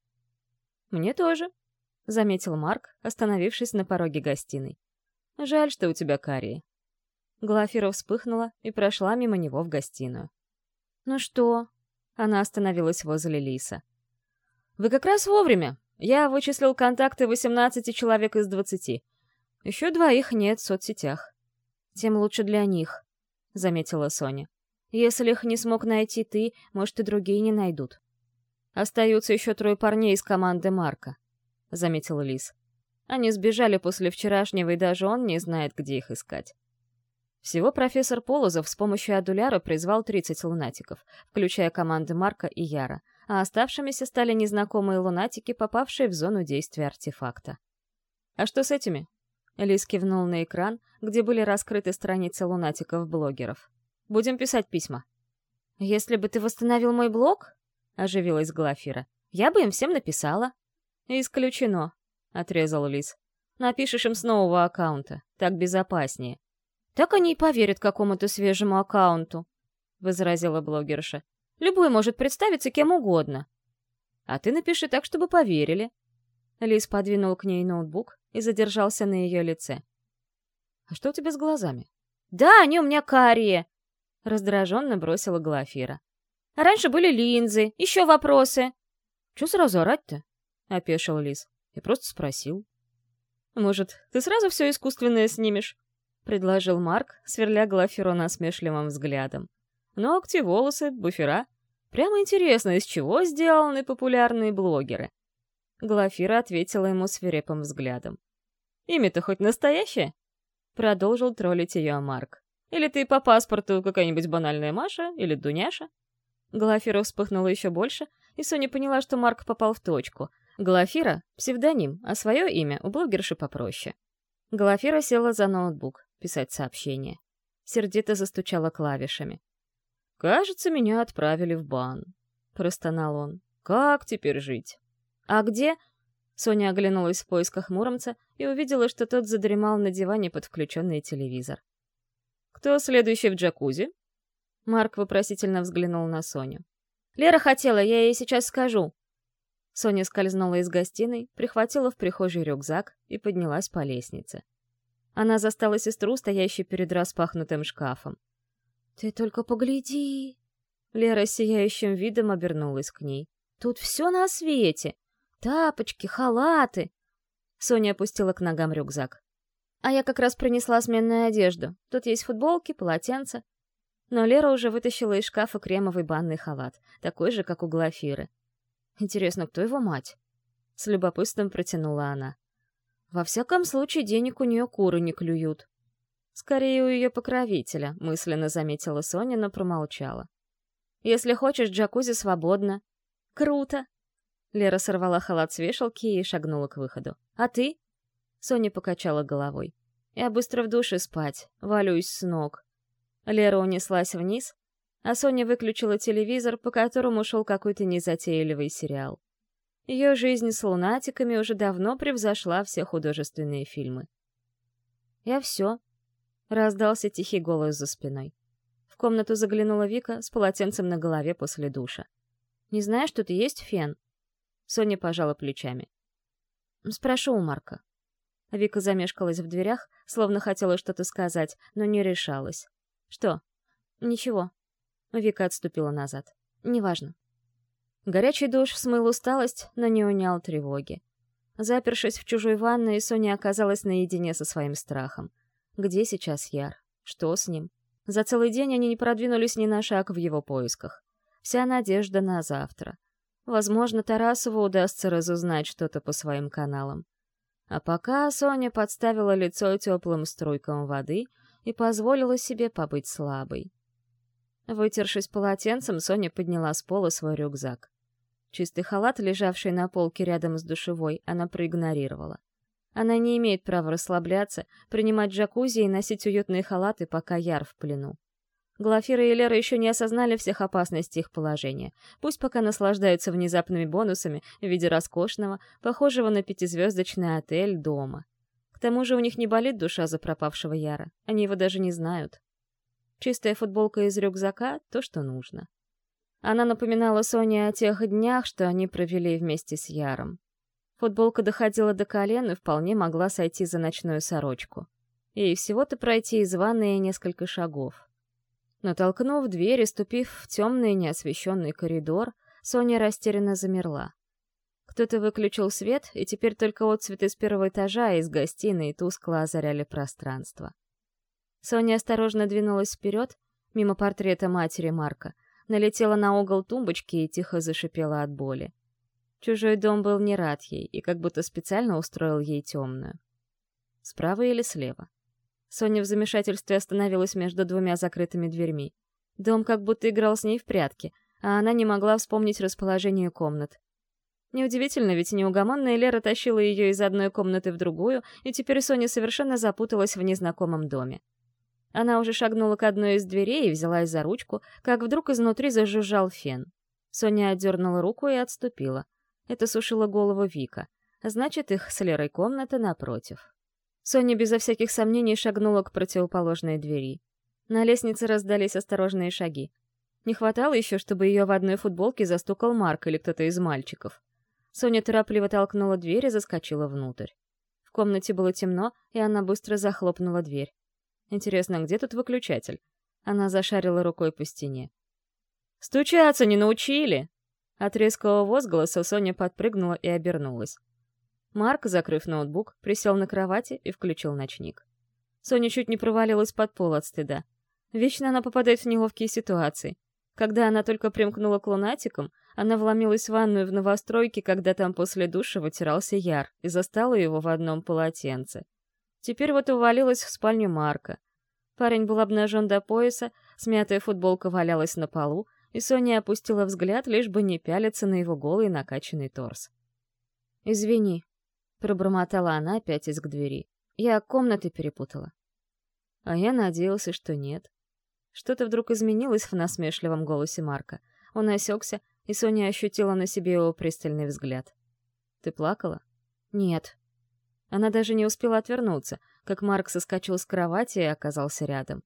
«Мне тоже», — заметил Марк, остановившись на пороге гостиной. «Жаль, что у тебя карие». Глафира вспыхнула и прошла мимо него в гостиную. «Ну что?» — она остановилась возле Лиса. «Вы как раз вовремя. Я вычислил контакты 18 человек из 20. Еще двоих нет в соцсетях. Тем лучше для них», — заметила Соня. «Если их не смог найти ты, может, и другие не найдут. Остаются еще трое парней из команды Марка заметил Лис. Они сбежали после вчерашнего, и даже он не знает, где их искать. Всего профессор Полозов с помощью адуляра призвал 30 лунатиков, включая команды Марка и Яра, а оставшимися стали незнакомые лунатики, попавшие в зону действия артефакта. «А что с этими?» Лис кивнул на экран, где были раскрыты страницы лунатиков-блогеров. «Будем писать письма». «Если бы ты восстановил мой блог?» — оживилась Глафира. «Я бы им всем написала». «Исключено», — отрезал Лис. «Напишешь им с нового аккаунта. Так безопаснее». «Так они и поверят какому-то свежему аккаунту», — возразила блогерша. «Любой может представиться кем угодно». «А ты напиши так, чтобы поверили». Лис подвинул к ней ноутбук и задержался на ее лице. «А что у тебя с глазами?» «Да, они у меня карие!» — раздраженно бросила Глафира. «Раньше были линзы. Еще вопросы?» «Чего сразу орать-то?» — опешил Лис. «Я просто спросил». «Может, ты сразу все искусственное снимешь?» — предложил Марк, сверля Глафиру насмешливым взглядом. «Ногти, волосы, буфера. Прямо интересно, из чего сделаны популярные блогеры?» Глафира ответила ему свирепым взглядом. «Имя-то хоть настоящее?» Продолжил троллить ее Марк. «Или ты по паспорту какая-нибудь банальная Маша или Дуняша?» Глафира вспыхнула еще больше, и Соня поняла, что Марк попал в точку — Глафира — псевдоним, а свое имя у блогерши попроще. Глафира села за ноутбук, писать сообщение. Сердито застучала клавишами. «Кажется, меня отправили в бан», — простонал он. «Как теперь жить?» «А где?» Соня оглянулась в поисках Муромца и увидела, что тот задремал на диване под включенный телевизор. «Кто следующий в джакузи?» Марк вопросительно взглянул на Соню. «Лера хотела, я ей сейчас скажу», Соня скользнула из гостиной, прихватила в прихожей рюкзак и поднялась по лестнице. Она застала сестру, стоящей перед распахнутым шкафом. «Ты только погляди!» Лера сияющим видом обернулась к ней. «Тут все на свете! Тапочки, халаты!» Соня опустила к ногам рюкзак. «А я как раз принесла сменную одежду. Тут есть футболки, полотенца». Но Лера уже вытащила из шкафа кремовый банный халат, такой же, как у Глафиры. Интересно, кто его мать? С любопытством протянула она. Во всяком случае, денег у нее куры не клюют. Скорее, у ее покровителя, мысленно заметила Соня, но промолчала. Если хочешь, джакузи свободно. Круто! Лера сорвала халат с вешалки и шагнула к выходу. «А ты?» Соня покачала головой. «Я быстро в душе спать, валюсь с ног». Лера унеслась вниз, а Соня выключила телевизор, по которому шел какой-то незатейливый сериал. Ее жизнь с лунатиками уже давно превзошла все художественные фильмы. «Я все», Раздался тихий голос за спиной. В комнату заглянула Вика с полотенцем на голове после душа. «Не знаешь, тут есть фен?» Соня пожала плечами. «Спрошу у Марка». Вика замешкалась в дверях, словно хотела что-то сказать, но не решалась. «Что?» «Ничего». Вика отступила назад. «Неважно». Горячий душ смыл усталость, но не унял тревоги. Запершись в чужой ванной, Соня оказалась наедине со своим страхом. Где сейчас Яр? Что с ним? За целый день они не продвинулись ни на шаг в его поисках. Вся надежда на завтра. Возможно, Тарасову удастся разузнать что-то по своим каналам. А пока Соня подставила лицо теплым струйкам воды и позволила себе побыть слабой. Вытершись полотенцем, Соня подняла с пола свой рюкзак. Чистый халат, лежавший на полке рядом с душевой, она проигнорировала. Она не имеет права расслабляться, принимать джакузи и носить уютные халаты, пока Яр в плену. Глафира и Лера еще не осознали всех опасностей их положения. Пусть пока наслаждаются внезапными бонусами в виде роскошного, похожего на пятизвездочный отель, дома. К тому же у них не болит душа за пропавшего Яра. Они его даже не знают. Чистая футболка из рюкзака — то, что нужно. Она напоминала Соне о тех днях, что они провели вместе с Яром. Футболка доходила до колен и вполне могла сойти за ночную сорочку. И всего-то пройти из ванной несколько шагов. Но толкнув дверь и ступив в темный неосвещенный коридор, Соня растерянно замерла. Кто-то выключил свет, и теперь только отцветы с первого этажа из гостиной тускло озаряли пространство. Соня осторожно двинулась вперед, мимо портрета матери Марка, налетела на угол тумбочки и тихо зашипела от боли. Чужой дом был не рад ей и как будто специально устроил ей темную. Справа или слева? Соня в замешательстве остановилась между двумя закрытыми дверьми. Дом как будто играл с ней в прятки, а она не могла вспомнить расположение комнат. Неудивительно, ведь неугомонная Лера тащила ее из одной комнаты в другую, и теперь Соня совершенно запуталась в незнакомом доме. Она уже шагнула к одной из дверей и взялась за ручку, как вдруг изнутри зажужжал фен. Соня отдернула руку и отступила. Это сушила голову Вика. Значит, их с Лерой комната напротив. Соня безо всяких сомнений шагнула к противоположной двери. На лестнице раздались осторожные шаги. Не хватало еще, чтобы ее в одной футболке застукал Марк или кто-то из мальчиков. Соня торопливо толкнула дверь и заскочила внутрь. В комнате было темно, и она быстро захлопнула дверь. Интересно, где тут выключатель? Она зашарила рукой по стене. «Стучаться не научили!» От резкого возгласа Соня подпрыгнула и обернулась. Марк, закрыв ноутбук, присел на кровати и включил ночник. Соня чуть не провалилась под пол от стыда. Вечно она попадает в неловкие ситуации. Когда она только примкнула к лунатикам, она вломилась в ванную в новостройке, когда там после душа вытирался Яр, и застала его в одном полотенце. Теперь вот увалилась в спальню Марка. Парень был обнажен до пояса, смятая футболка валялась на полу, и Соня опустила взгляд, лишь бы не пялиться на его голый накачанный торс. «Извини», Пробормотала она, пятясь к двери. Я комнаты перепутала. А я надеялся, что нет. Что-то вдруг изменилось в насмешливом голосе Марка. Он осекся, и Соня ощутила на себе его пристальный взгляд. «Ты плакала?» «Нет». Она даже не успела отвернуться, как Марк соскочил с кровати и оказался рядом.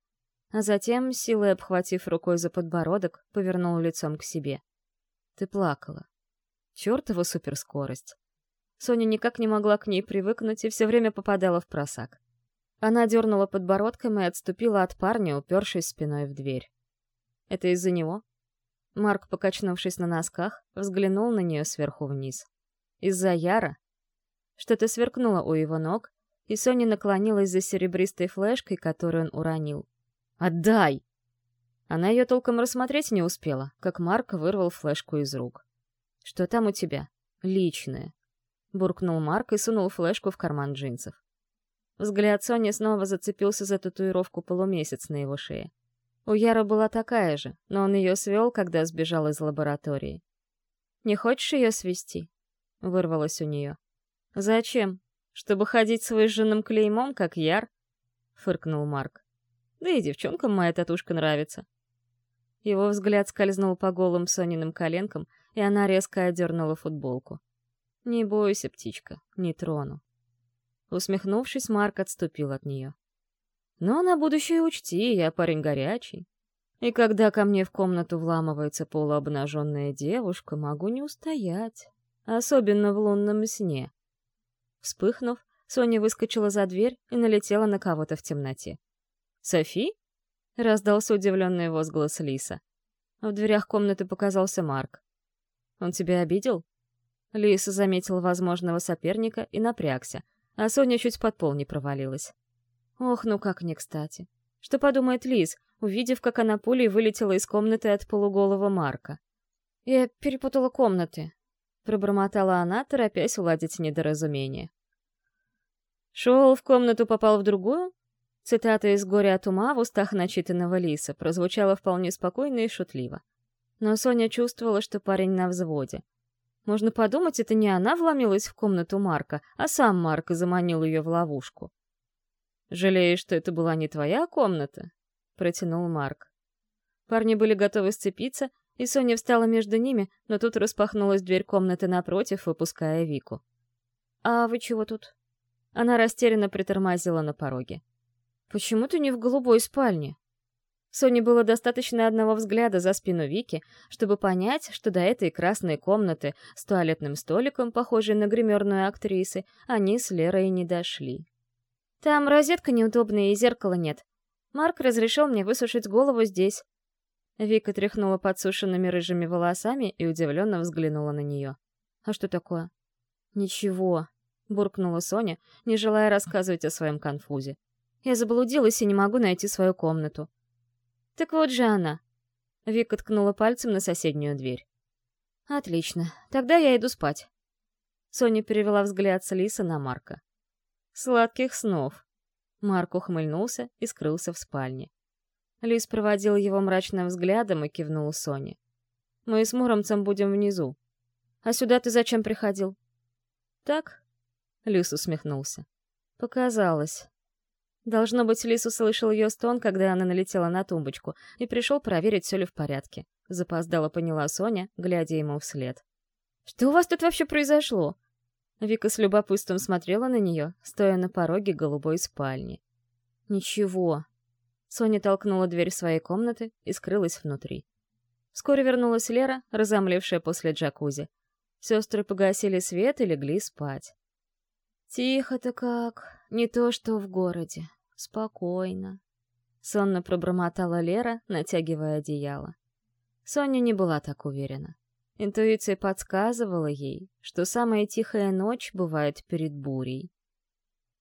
А затем, силой обхватив рукой за подбородок, повернул лицом к себе. «Ты плакала. Чёртова суперскорость. Соня никак не могла к ней привыкнуть и все время попадала в просак. Она дернула подбородком и отступила от парня, упершись спиной в дверь. «Это из-за него?» Марк, покачнувшись на носках, взглянул на нее сверху вниз. «Из-за Яра?» Что-то сверкнуло у его ног, и Соня наклонилась за серебристой флешкой, которую он уронил. «Отдай!» Она ее толком рассмотреть не успела, как Марк вырвал флешку из рук. «Что там у тебя?» «Личное. — буркнул Марк и сунул флешку в карман джинсов. Взгляд Сони снова зацепился за татуировку полумесяц на его шее. У Яра была такая же, но он ее свел, когда сбежал из лаборатории. «Не хочешь ее свести?» — вырвалось у нее. «Зачем? Чтобы ходить с выжженным клеймом, как Яр?» — фыркнул Марк. «Да и девчонкам моя татушка нравится». Его взгляд скользнул по голым Сониным коленкам, и она резко одернула футболку. «Не бойся, птичка, не трону». Усмехнувшись, Марк отступил от нее. Но на будущее учти, я парень горячий. И когда ко мне в комнату вламывается полуобнаженная девушка, могу не устоять. Особенно в лунном сне. Вспыхнув, Соня выскочила за дверь и налетела на кого-то в темноте. «Софи?» — раздался удивленный возглас Лиса. В дверях комнаты показался Марк. «Он тебя обидел?» Лиса заметил возможного соперника и напрягся, а Соня чуть под пол не провалилась. Ох, ну как не кстати. Что подумает Лис, увидев, как она пулей вылетела из комнаты от полуголого Марка? «Я перепутала комнаты», — пробормотала она, торопясь уладить недоразумение. «Шел в комнату, попал в другую?» Цитата из «Горя от ума» в устах начитанного Лиса прозвучала вполне спокойно и шутливо. Но Соня чувствовала, что парень на взводе. Можно подумать, это не она вломилась в комнату Марка, а сам Марк заманил ее в ловушку. «Жалеешь, что это была не твоя комната?» — протянул Марк. Парни были готовы сцепиться, и Соня встала между ними, но тут распахнулась дверь комнаты напротив, выпуская Вику. «А вы чего тут?» Она растерянно притормозила на пороге. «Почему ты не в голубой спальне?» Соне было достаточно одного взгляда за спину Вики, чтобы понять, что до этой красной комнаты с туалетным столиком, похожей на гримерную актрисы, они с Лерой не дошли. «Там розетка неудобная и зеркала нет. Марк разрешил мне высушить голову здесь». Вика тряхнула подсушенными рыжими волосами и удивленно взглянула на нее. «А что такое?» «Ничего», — буркнула Соня, не желая рассказывать о своем конфузе. «Я заблудилась и не могу найти свою комнату». «Так вот же она!» Вика ткнула пальцем на соседнюю дверь. «Отлично, тогда я иду спать». Соня перевела взгляд с Лиса на Марка. «Сладких снов!» Марк ухмыльнулся и скрылся в спальне. Лис проводил его мрачным взглядом и кивнул Соне. «Мы с Муромцем будем внизу. А сюда ты зачем приходил?» «Так?» — Лис усмехнулся. «Показалось. Должно быть, Лис услышал ее стон, когда она налетела на тумбочку, и пришел проверить, все ли в порядке. Запоздала поняла Соня, глядя ему вслед. «Что у вас тут вообще произошло?» Вика с любопытством смотрела на нее, стоя на пороге голубой спальни. «Ничего». Соня толкнула дверь своей комнаты и скрылась внутри. Вскоре вернулась Лера, разомлевшая после джакузи. Сестры погасили свет и легли спать. «Тихо-то как, не то что в городе», Спокойно. Сонно пробормотала Лера, натягивая одеяло. Соня не была так уверена. Интуиция подсказывала ей, что самая тихая ночь бывает перед бурей.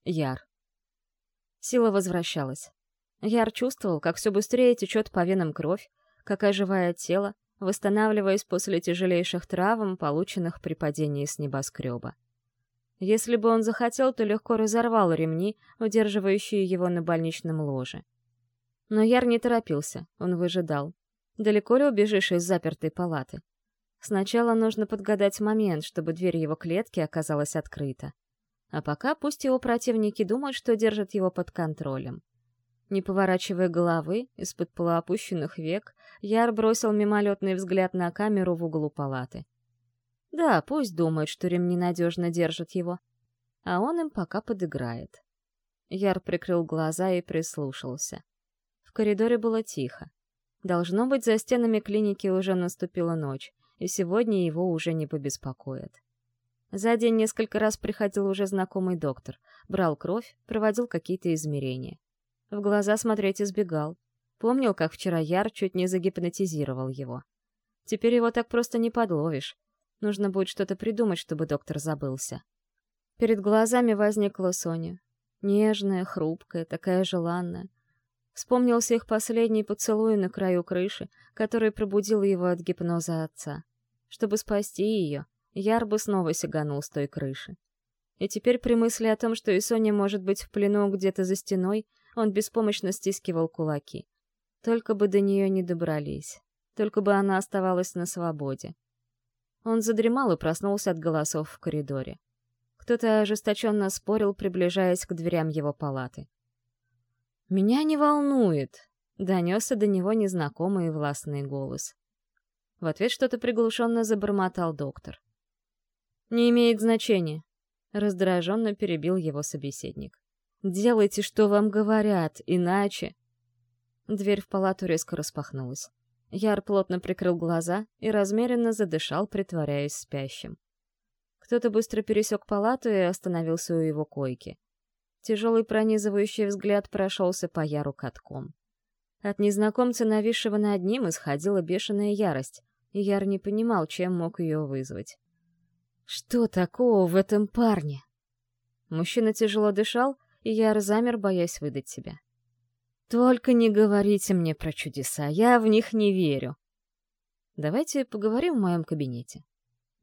Яр. Сила возвращалась. Яр чувствовал, как все быстрее течет по венам кровь, как оживает тело, восстанавливаясь после тяжелейших травм, полученных при падении с небоскреба. Если бы он захотел, то легко разорвал ремни, удерживающие его на больничном ложе. Но Яр не торопился, он выжидал. Далеко ли убежишь из запертой палаты? Сначала нужно подгадать момент, чтобы дверь его клетки оказалась открыта. А пока пусть его противники думают, что держат его под контролем. Не поворачивая головы, из-под полуопущенных век, Яр бросил мимолетный взгляд на камеру в углу палаты. Да, пусть думают, что ремни надежно держат его. А он им пока подыграет. Яр прикрыл глаза и прислушался. В коридоре было тихо. Должно быть, за стенами клиники уже наступила ночь, и сегодня его уже не побеспокоят. За день несколько раз приходил уже знакомый доктор, брал кровь, проводил какие-то измерения. В глаза смотреть избегал. Помнил, как вчера Яр чуть не загипнотизировал его. Теперь его так просто не подловишь. Нужно будет что-то придумать, чтобы доктор забылся. Перед глазами возникла Соня. Нежная, хрупкая, такая желанная. Вспомнился их последний поцелуй на краю крыши, который пробудил его от гипноза отца. Чтобы спасти ее, Яр бы снова сиганул с той крыши. И теперь при мысли о том, что и Соня может быть в плену где-то за стеной, он беспомощно стискивал кулаки. Только бы до нее не добрались. Только бы она оставалась на свободе. Он задремал и проснулся от голосов в коридоре. Кто-то ожесточенно спорил, приближаясь к дверям его палаты. «Меня не волнует», — донесся до него незнакомый властный голос. В ответ что-то приглушенно забормотал доктор. «Не имеет значения», — раздраженно перебил его собеседник. Делайте, что вам говорят, иначе...» Дверь в палату резко распахнулась. Яр плотно прикрыл глаза и размеренно задышал, притворяясь спящим. Кто-то быстро пересек палату и остановился у его койки. Тяжелый пронизывающий взгляд прошелся по Яру катком. От незнакомца, нависшего над ним, исходила бешеная ярость, и Яр не понимал, чем мог ее вызвать. «Что такого в этом парне?» Мужчина тяжело дышал, и Яр замер, боясь выдать себя. «Только не говорите мне про чудеса, я в них не верю. Давайте поговорим в моем кабинете».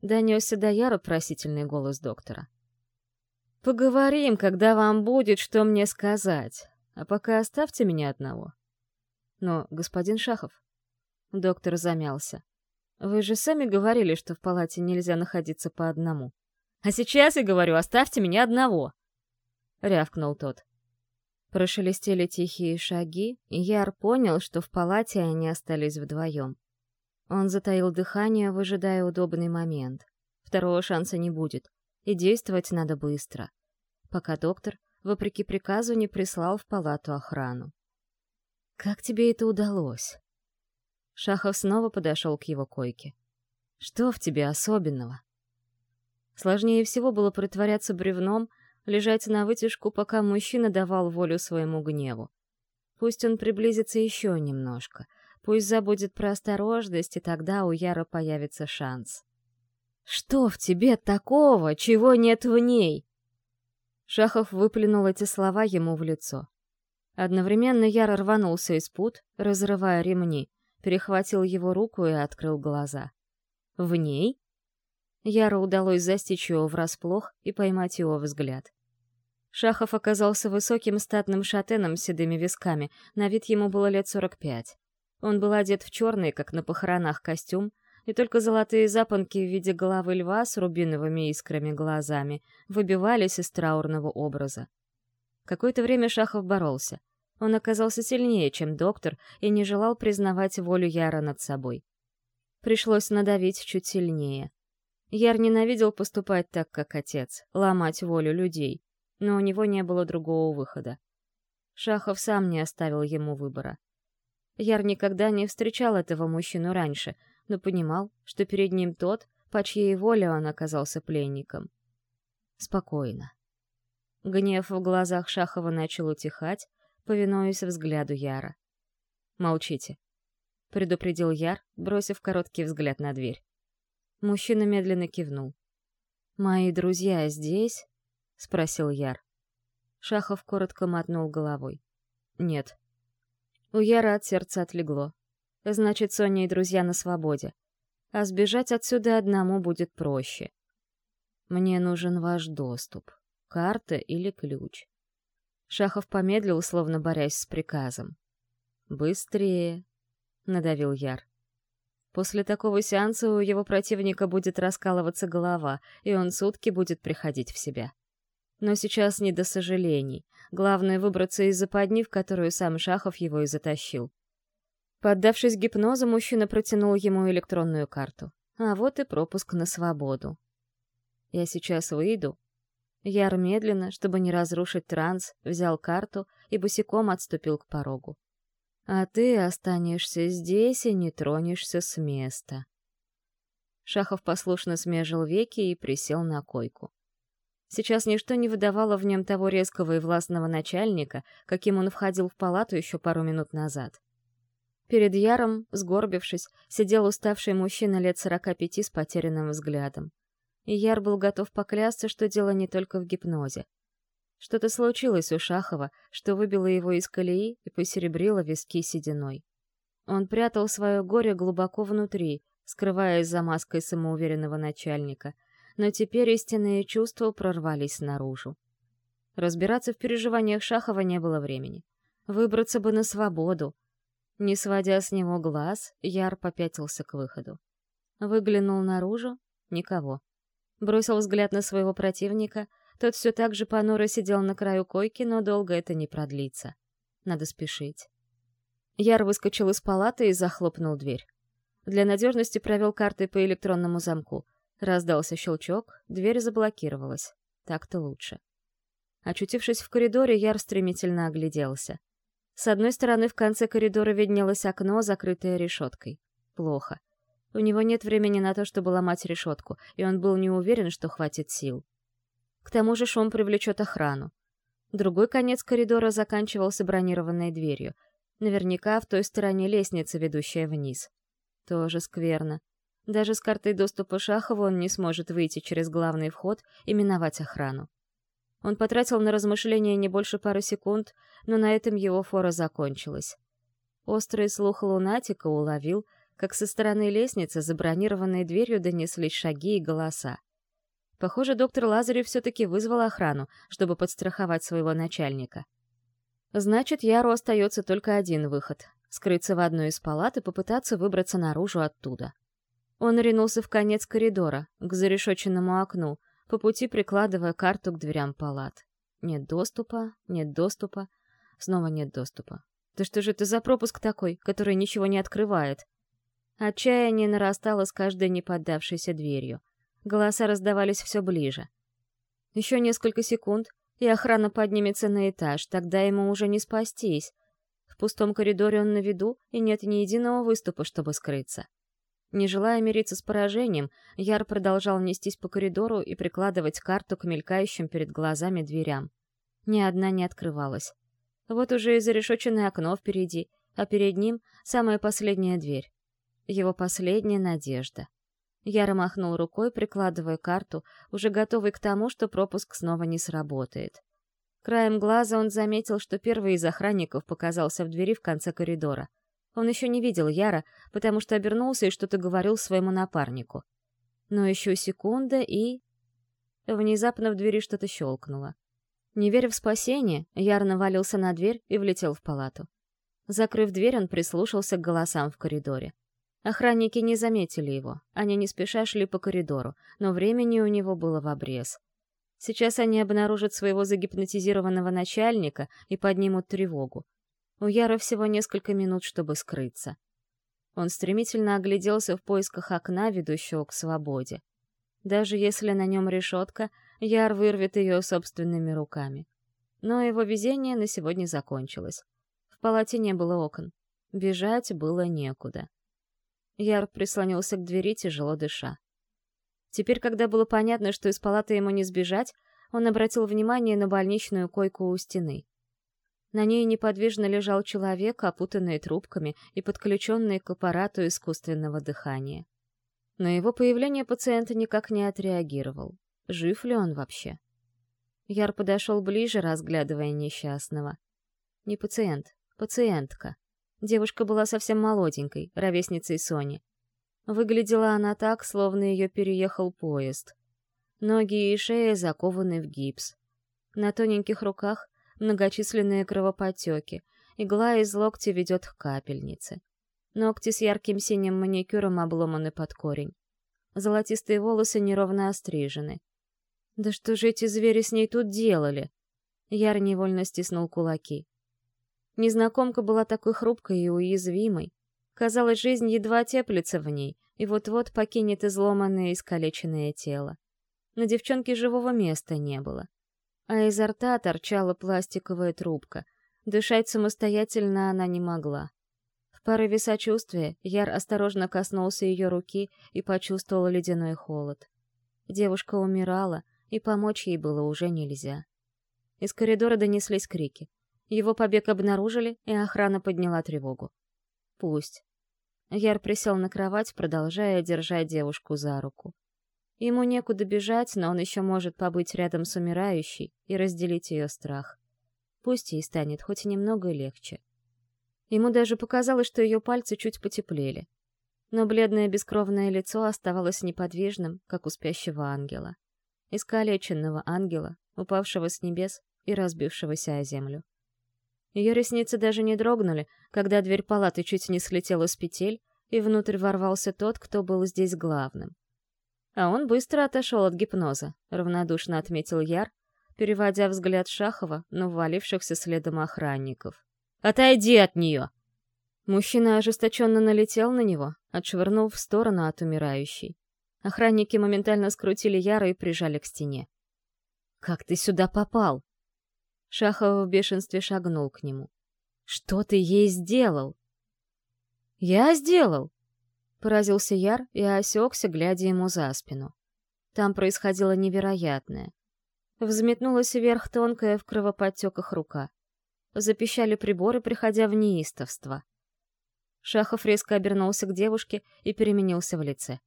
Донесся до Яра просительный голос доктора. «Поговорим, когда вам будет что мне сказать, а пока оставьте меня одного». «Но, господин Шахов...» Доктор замялся. «Вы же сами говорили, что в палате нельзя находиться по одному». «А сейчас я говорю, оставьте меня одного!» — рявкнул тот. Прошелестели тихие шаги, и Яр понял, что в палате они остались вдвоем. Он затаил дыхание, выжидая удобный момент. Второго шанса не будет, и действовать надо быстро, пока доктор, вопреки приказу, не прислал в палату охрану. «Как тебе это удалось?» Шахов снова подошел к его койке. «Что в тебе особенного?» Сложнее всего было притворяться бревном, лежать на вытяжку, пока мужчина давал волю своему гневу. Пусть он приблизится еще немножко, пусть забудет про осторожность, и тогда у Яра появится шанс. «Что в тебе такого, чего нет в ней?» Шахов выплюнул эти слова ему в лицо. Одновременно Яр рванулся из пут, разрывая ремни, перехватил его руку и открыл глаза. «В ней?» Яру удалось застичь его врасплох и поймать его взгляд. Шахов оказался высоким статным шатеном с седыми висками, на вид ему было лет сорок пять. Он был одет в черный, как на похоронах, костюм, и только золотые запонки в виде головы льва с рубиновыми искрами глазами выбивались из траурного образа. Какое-то время Шахов боролся. Он оказался сильнее, чем доктор, и не желал признавать волю Яра над собой. Пришлось надавить чуть сильнее. Яр ненавидел поступать так, как отец, ломать волю людей, но у него не было другого выхода. Шахов сам не оставил ему выбора. Яр никогда не встречал этого мужчину раньше, но понимал, что перед ним тот, по чьей воле он оказался пленником. Спокойно. Гнев в глазах Шахова начал утихать, повинуясь взгляду Яра. «Молчите», — предупредил Яр, бросив короткий взгляд на дверь. Мужчина медленно кивнул. «Мои друзья здесь?» — спросил Яр. Шахов коротко мотнул головой. «Нет». У Яра от сердца отлегло. Значит, Соня и друзья на свободе. А сбежать отсюда одному будет проще. Мне нужен ваш доступ карта или ключ. Шахов помедлил, словно борясь с приказом. «Быстрее!» — надавил Яр. После такого сеанса у его противника будет раскалываться голова, и он сутки будет приходить в себя. Но сейчас не до сожалений. Главное — выбраться из западни, в которую сам Шахов его и затащил. Поддавшись гипнозу, мужчина протянул ему электронную карту. А вот и пропуск на свободу. «Я сейчас выйду, Яр медленно, чтобы не разрушить транс, взял карту и босиком отступил к порогу. «А ты останешься здесь и не тронешься с места». Шахов послушно смежил веки и присел на койку. Сейчас ничто не выдавало в нем того резкого и властного начальника, каким он входил в палату еще пару минут назад. Перед Яром, сгорбившись, сидел уставший мужчина лет сорока пяти с потерянным взглядом и Яр был готов поклясться, что дело не только в гипнозе. Что-то случилось у Шахова, что выбило его из колеи и посеребрило виски сединой. Он прятал свое горе глубоко внутри, скрываясь за маской самоуверенного начальника, но теперь истинные чувства прорвались наружу. Разбираться в переживаниях Шахова не было времени. Выбраться бы на свободу. Не сводя с него глаз, Яр попятился к выходу. Выглянул наружу — никого. Бросил взгляд на своего противника. Тот все так же понуро сидел на краю койки, но долго это не продлится. Надо спешить. Яр выскочил из палаты и захлопнул дверь. Для надежности провел картой по электронному замку. Раздался щелчок, дверь заблокировалась. Так-то лучше. Очутившись в коридоре, Яр стремительно огляделся. С одной стороны в конце коридора виднелось окно, закрытое решеткой. Плохо. У него нет времени на то, чтобы ломать решетку, и он был не уверен, что хватит сил. К тому же шум привлечет охрану. Другой конец коридора заканчивался бронированной дверью. Наверняка в той стороне лестница, ведущая вниз. Тоже скверно. Даже с картой доступа Шахова он не сможет выйти через главный вход и миновать охрану. Он потратил на размышления не больше пары секунд, но на этом его фора закончилась. Острый слух лунатика уловил, как со стороны лестницы за бронированной дверью донеслись шаги и голоса. Похоже, доктор Лазарев все-таки вызвал охрану, чтобы подстраховать своего начальника. Значит, Яру остается только один выход — скрыться в одной из палат и попытаться выбраться наружу оттуда. Он ринулся в конец коридора, к зарешоченному окну, по пути прикладывая карту к дверям палат. Нет доступа, нет доступа, снова нет доступа. Да что же это за пропуск такой, который ничего не открывает? Отчаяние нарастало с каждой неподдавшейся дверью. Голоса раздавались все ближе. Еще несколько секунд, и охрана поднимется на этаж, тогда ему уже не спастись. В пустом коридоре он на виду, и нет ни единого выступа, чтобы скрыться. Не желая мириться с поражением, Яр продолжал нестись по коридору и прикладывать карту к мелькающим перед глазами дверям. Ни одна не открывалась. Вот уже и зарешоченное окно впереди, а перед ним самая последняя дверь. Его последняя надежда. Яр махнул рукой, прикладывая карту, уже готовый к тому, что пропуск снова не сработает. Краем глаза он заметил, что первый из охранников показался в двери в конце коридора — он еще не видел Яра, потому что обернулся и что-то говорил своему напарнику. Но еще секунда и... Внезапно в двери что-то щелкнуло. Не веря в спасение, Яр навалился на дверь и влетел в палату. Закрыв дверь, он прислушался к голосам в коридоре. Охранники не заметили его, они не спеша шли по коридору, но времени у него было в обрез. Сейчас они обнаружат своего загипнотизированного начальника и поднимут тревогу. У Яра всего несколько минут, чтобы скрыться. Он стремительно огляделся в поисках окна, ведущего к свободе. Даже если на нем решетка, Яр вырвет ее собственными руками. Но его везение на сегодня закончилось. В палате не было окон. Бежать было некуда. Яр прислонился к двери, тяжело дыша. Теперь, когда было понятно, что из палаты ему не сбежать, он обратил внимание на больничную койку у стены. На ней неподвижно лежал человек, опутанный трубками и подключенный к аппарату искусственного дыхания. На его появление пациент никак не отреагировал. Жив ли он вообще? Яр подошел ближе, разглядывая несчастного. Не пациент, пациентка. Девушка была совсем молоденькой, ровесницей Сони. Выглядела она так, словно ее переехал поезд. Ноги и шея закованы в гипс. На тоненьких руках многочисленные кровоподтеки, игла из локтя ведет к капельнице. Ногти с ярким синим маникюром обломаны под корень. Золотистые волосы неровно острижены. Да что же эти звери с ней тут делали? Яр невольно стиснул кулаки. Незнакомка была такой хрупкой и уязвимой. Казалось, жизнь едва теплится в ней, и вот-вот покинет изломанное и искалеченное тело. На девчонке живого места не было а изо рта торчала пластиковая трубка. Дышать самостоятельно она не могла. В порыве сочувствия Яр осторожно коснулся ее руки и почувствовал ледяной холод. Девушка умирала, и помочь ей было уже нельзя. Из коридора донеслись крики. Его побег обнаружили, и охрана подняла тревогу. Пусть. Яр присел на кровать, продолжая держать девушку за руку. Ему некуда бежать, но он еще может побыть рядом с умирающей и разделить ее страх. Пусть ей станет хоть немного легче. Ему даже показалось, что ее пальцы чуть потеплели. Но бледное бескровное лицо оставалось неподвижным, как у спящего ангела. Искалеченного ангела, упавшего с небес и разбившегося о землю. Ее ресницы даже не дрогнули, когда дверь палаты чуть не слетела с петель, и внутрь ворвался тот, кто был здесь главным. А он быстро отошел от гипноза, равнодушно отметил Яр, переводя взгляд Шахова на ввалившихся следом охранников. «Отойди от нее!» Мужчина ожесточенно налетел на него, отшвырнув в сторону от умирающей. Охранники моментально скрутили Яра и прижали к стене. «Как ты сюда попал?» Шахов в бешенстве шагнул к нему. «Что ты ей сделал?» «Я сделал!» Поразился Яр и осекся, глядя ему за спину. Там происходило невероятное. Взметнулась вверх тонкая в кровоподтеках рука. Запищали приборы, приходя в неистовство. Шахов резко обернулся к девушке и переменился в лице.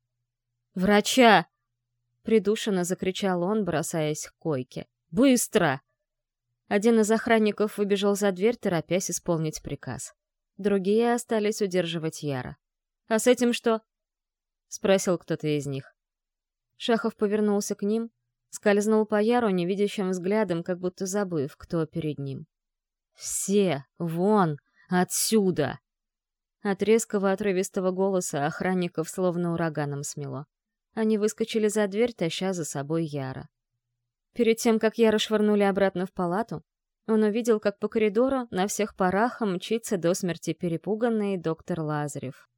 «Врача!» — придушенно закричал он, бросаясь к койке. «Быстро!» Один из охранников выбежал за дверь, торопясь исполнить приказ. Другие остались удерживать Яра. «А с этим что?» — спросил кто-то из них. Шахов повернулся к ним, скользнул по Яру невидящим взглядом, как будто забыв, кто перед ним. «Все! Вон! Отсюда!» От резкого отрывистого голоса охранников словно ураганом смело. Они выскочили за дверь, таща за собой Яра. Перед тем, как Яра швырнули обратно в палату, он увидел, как по коридору на всех парах мчится до смерти перепуганный доктор Лазарев.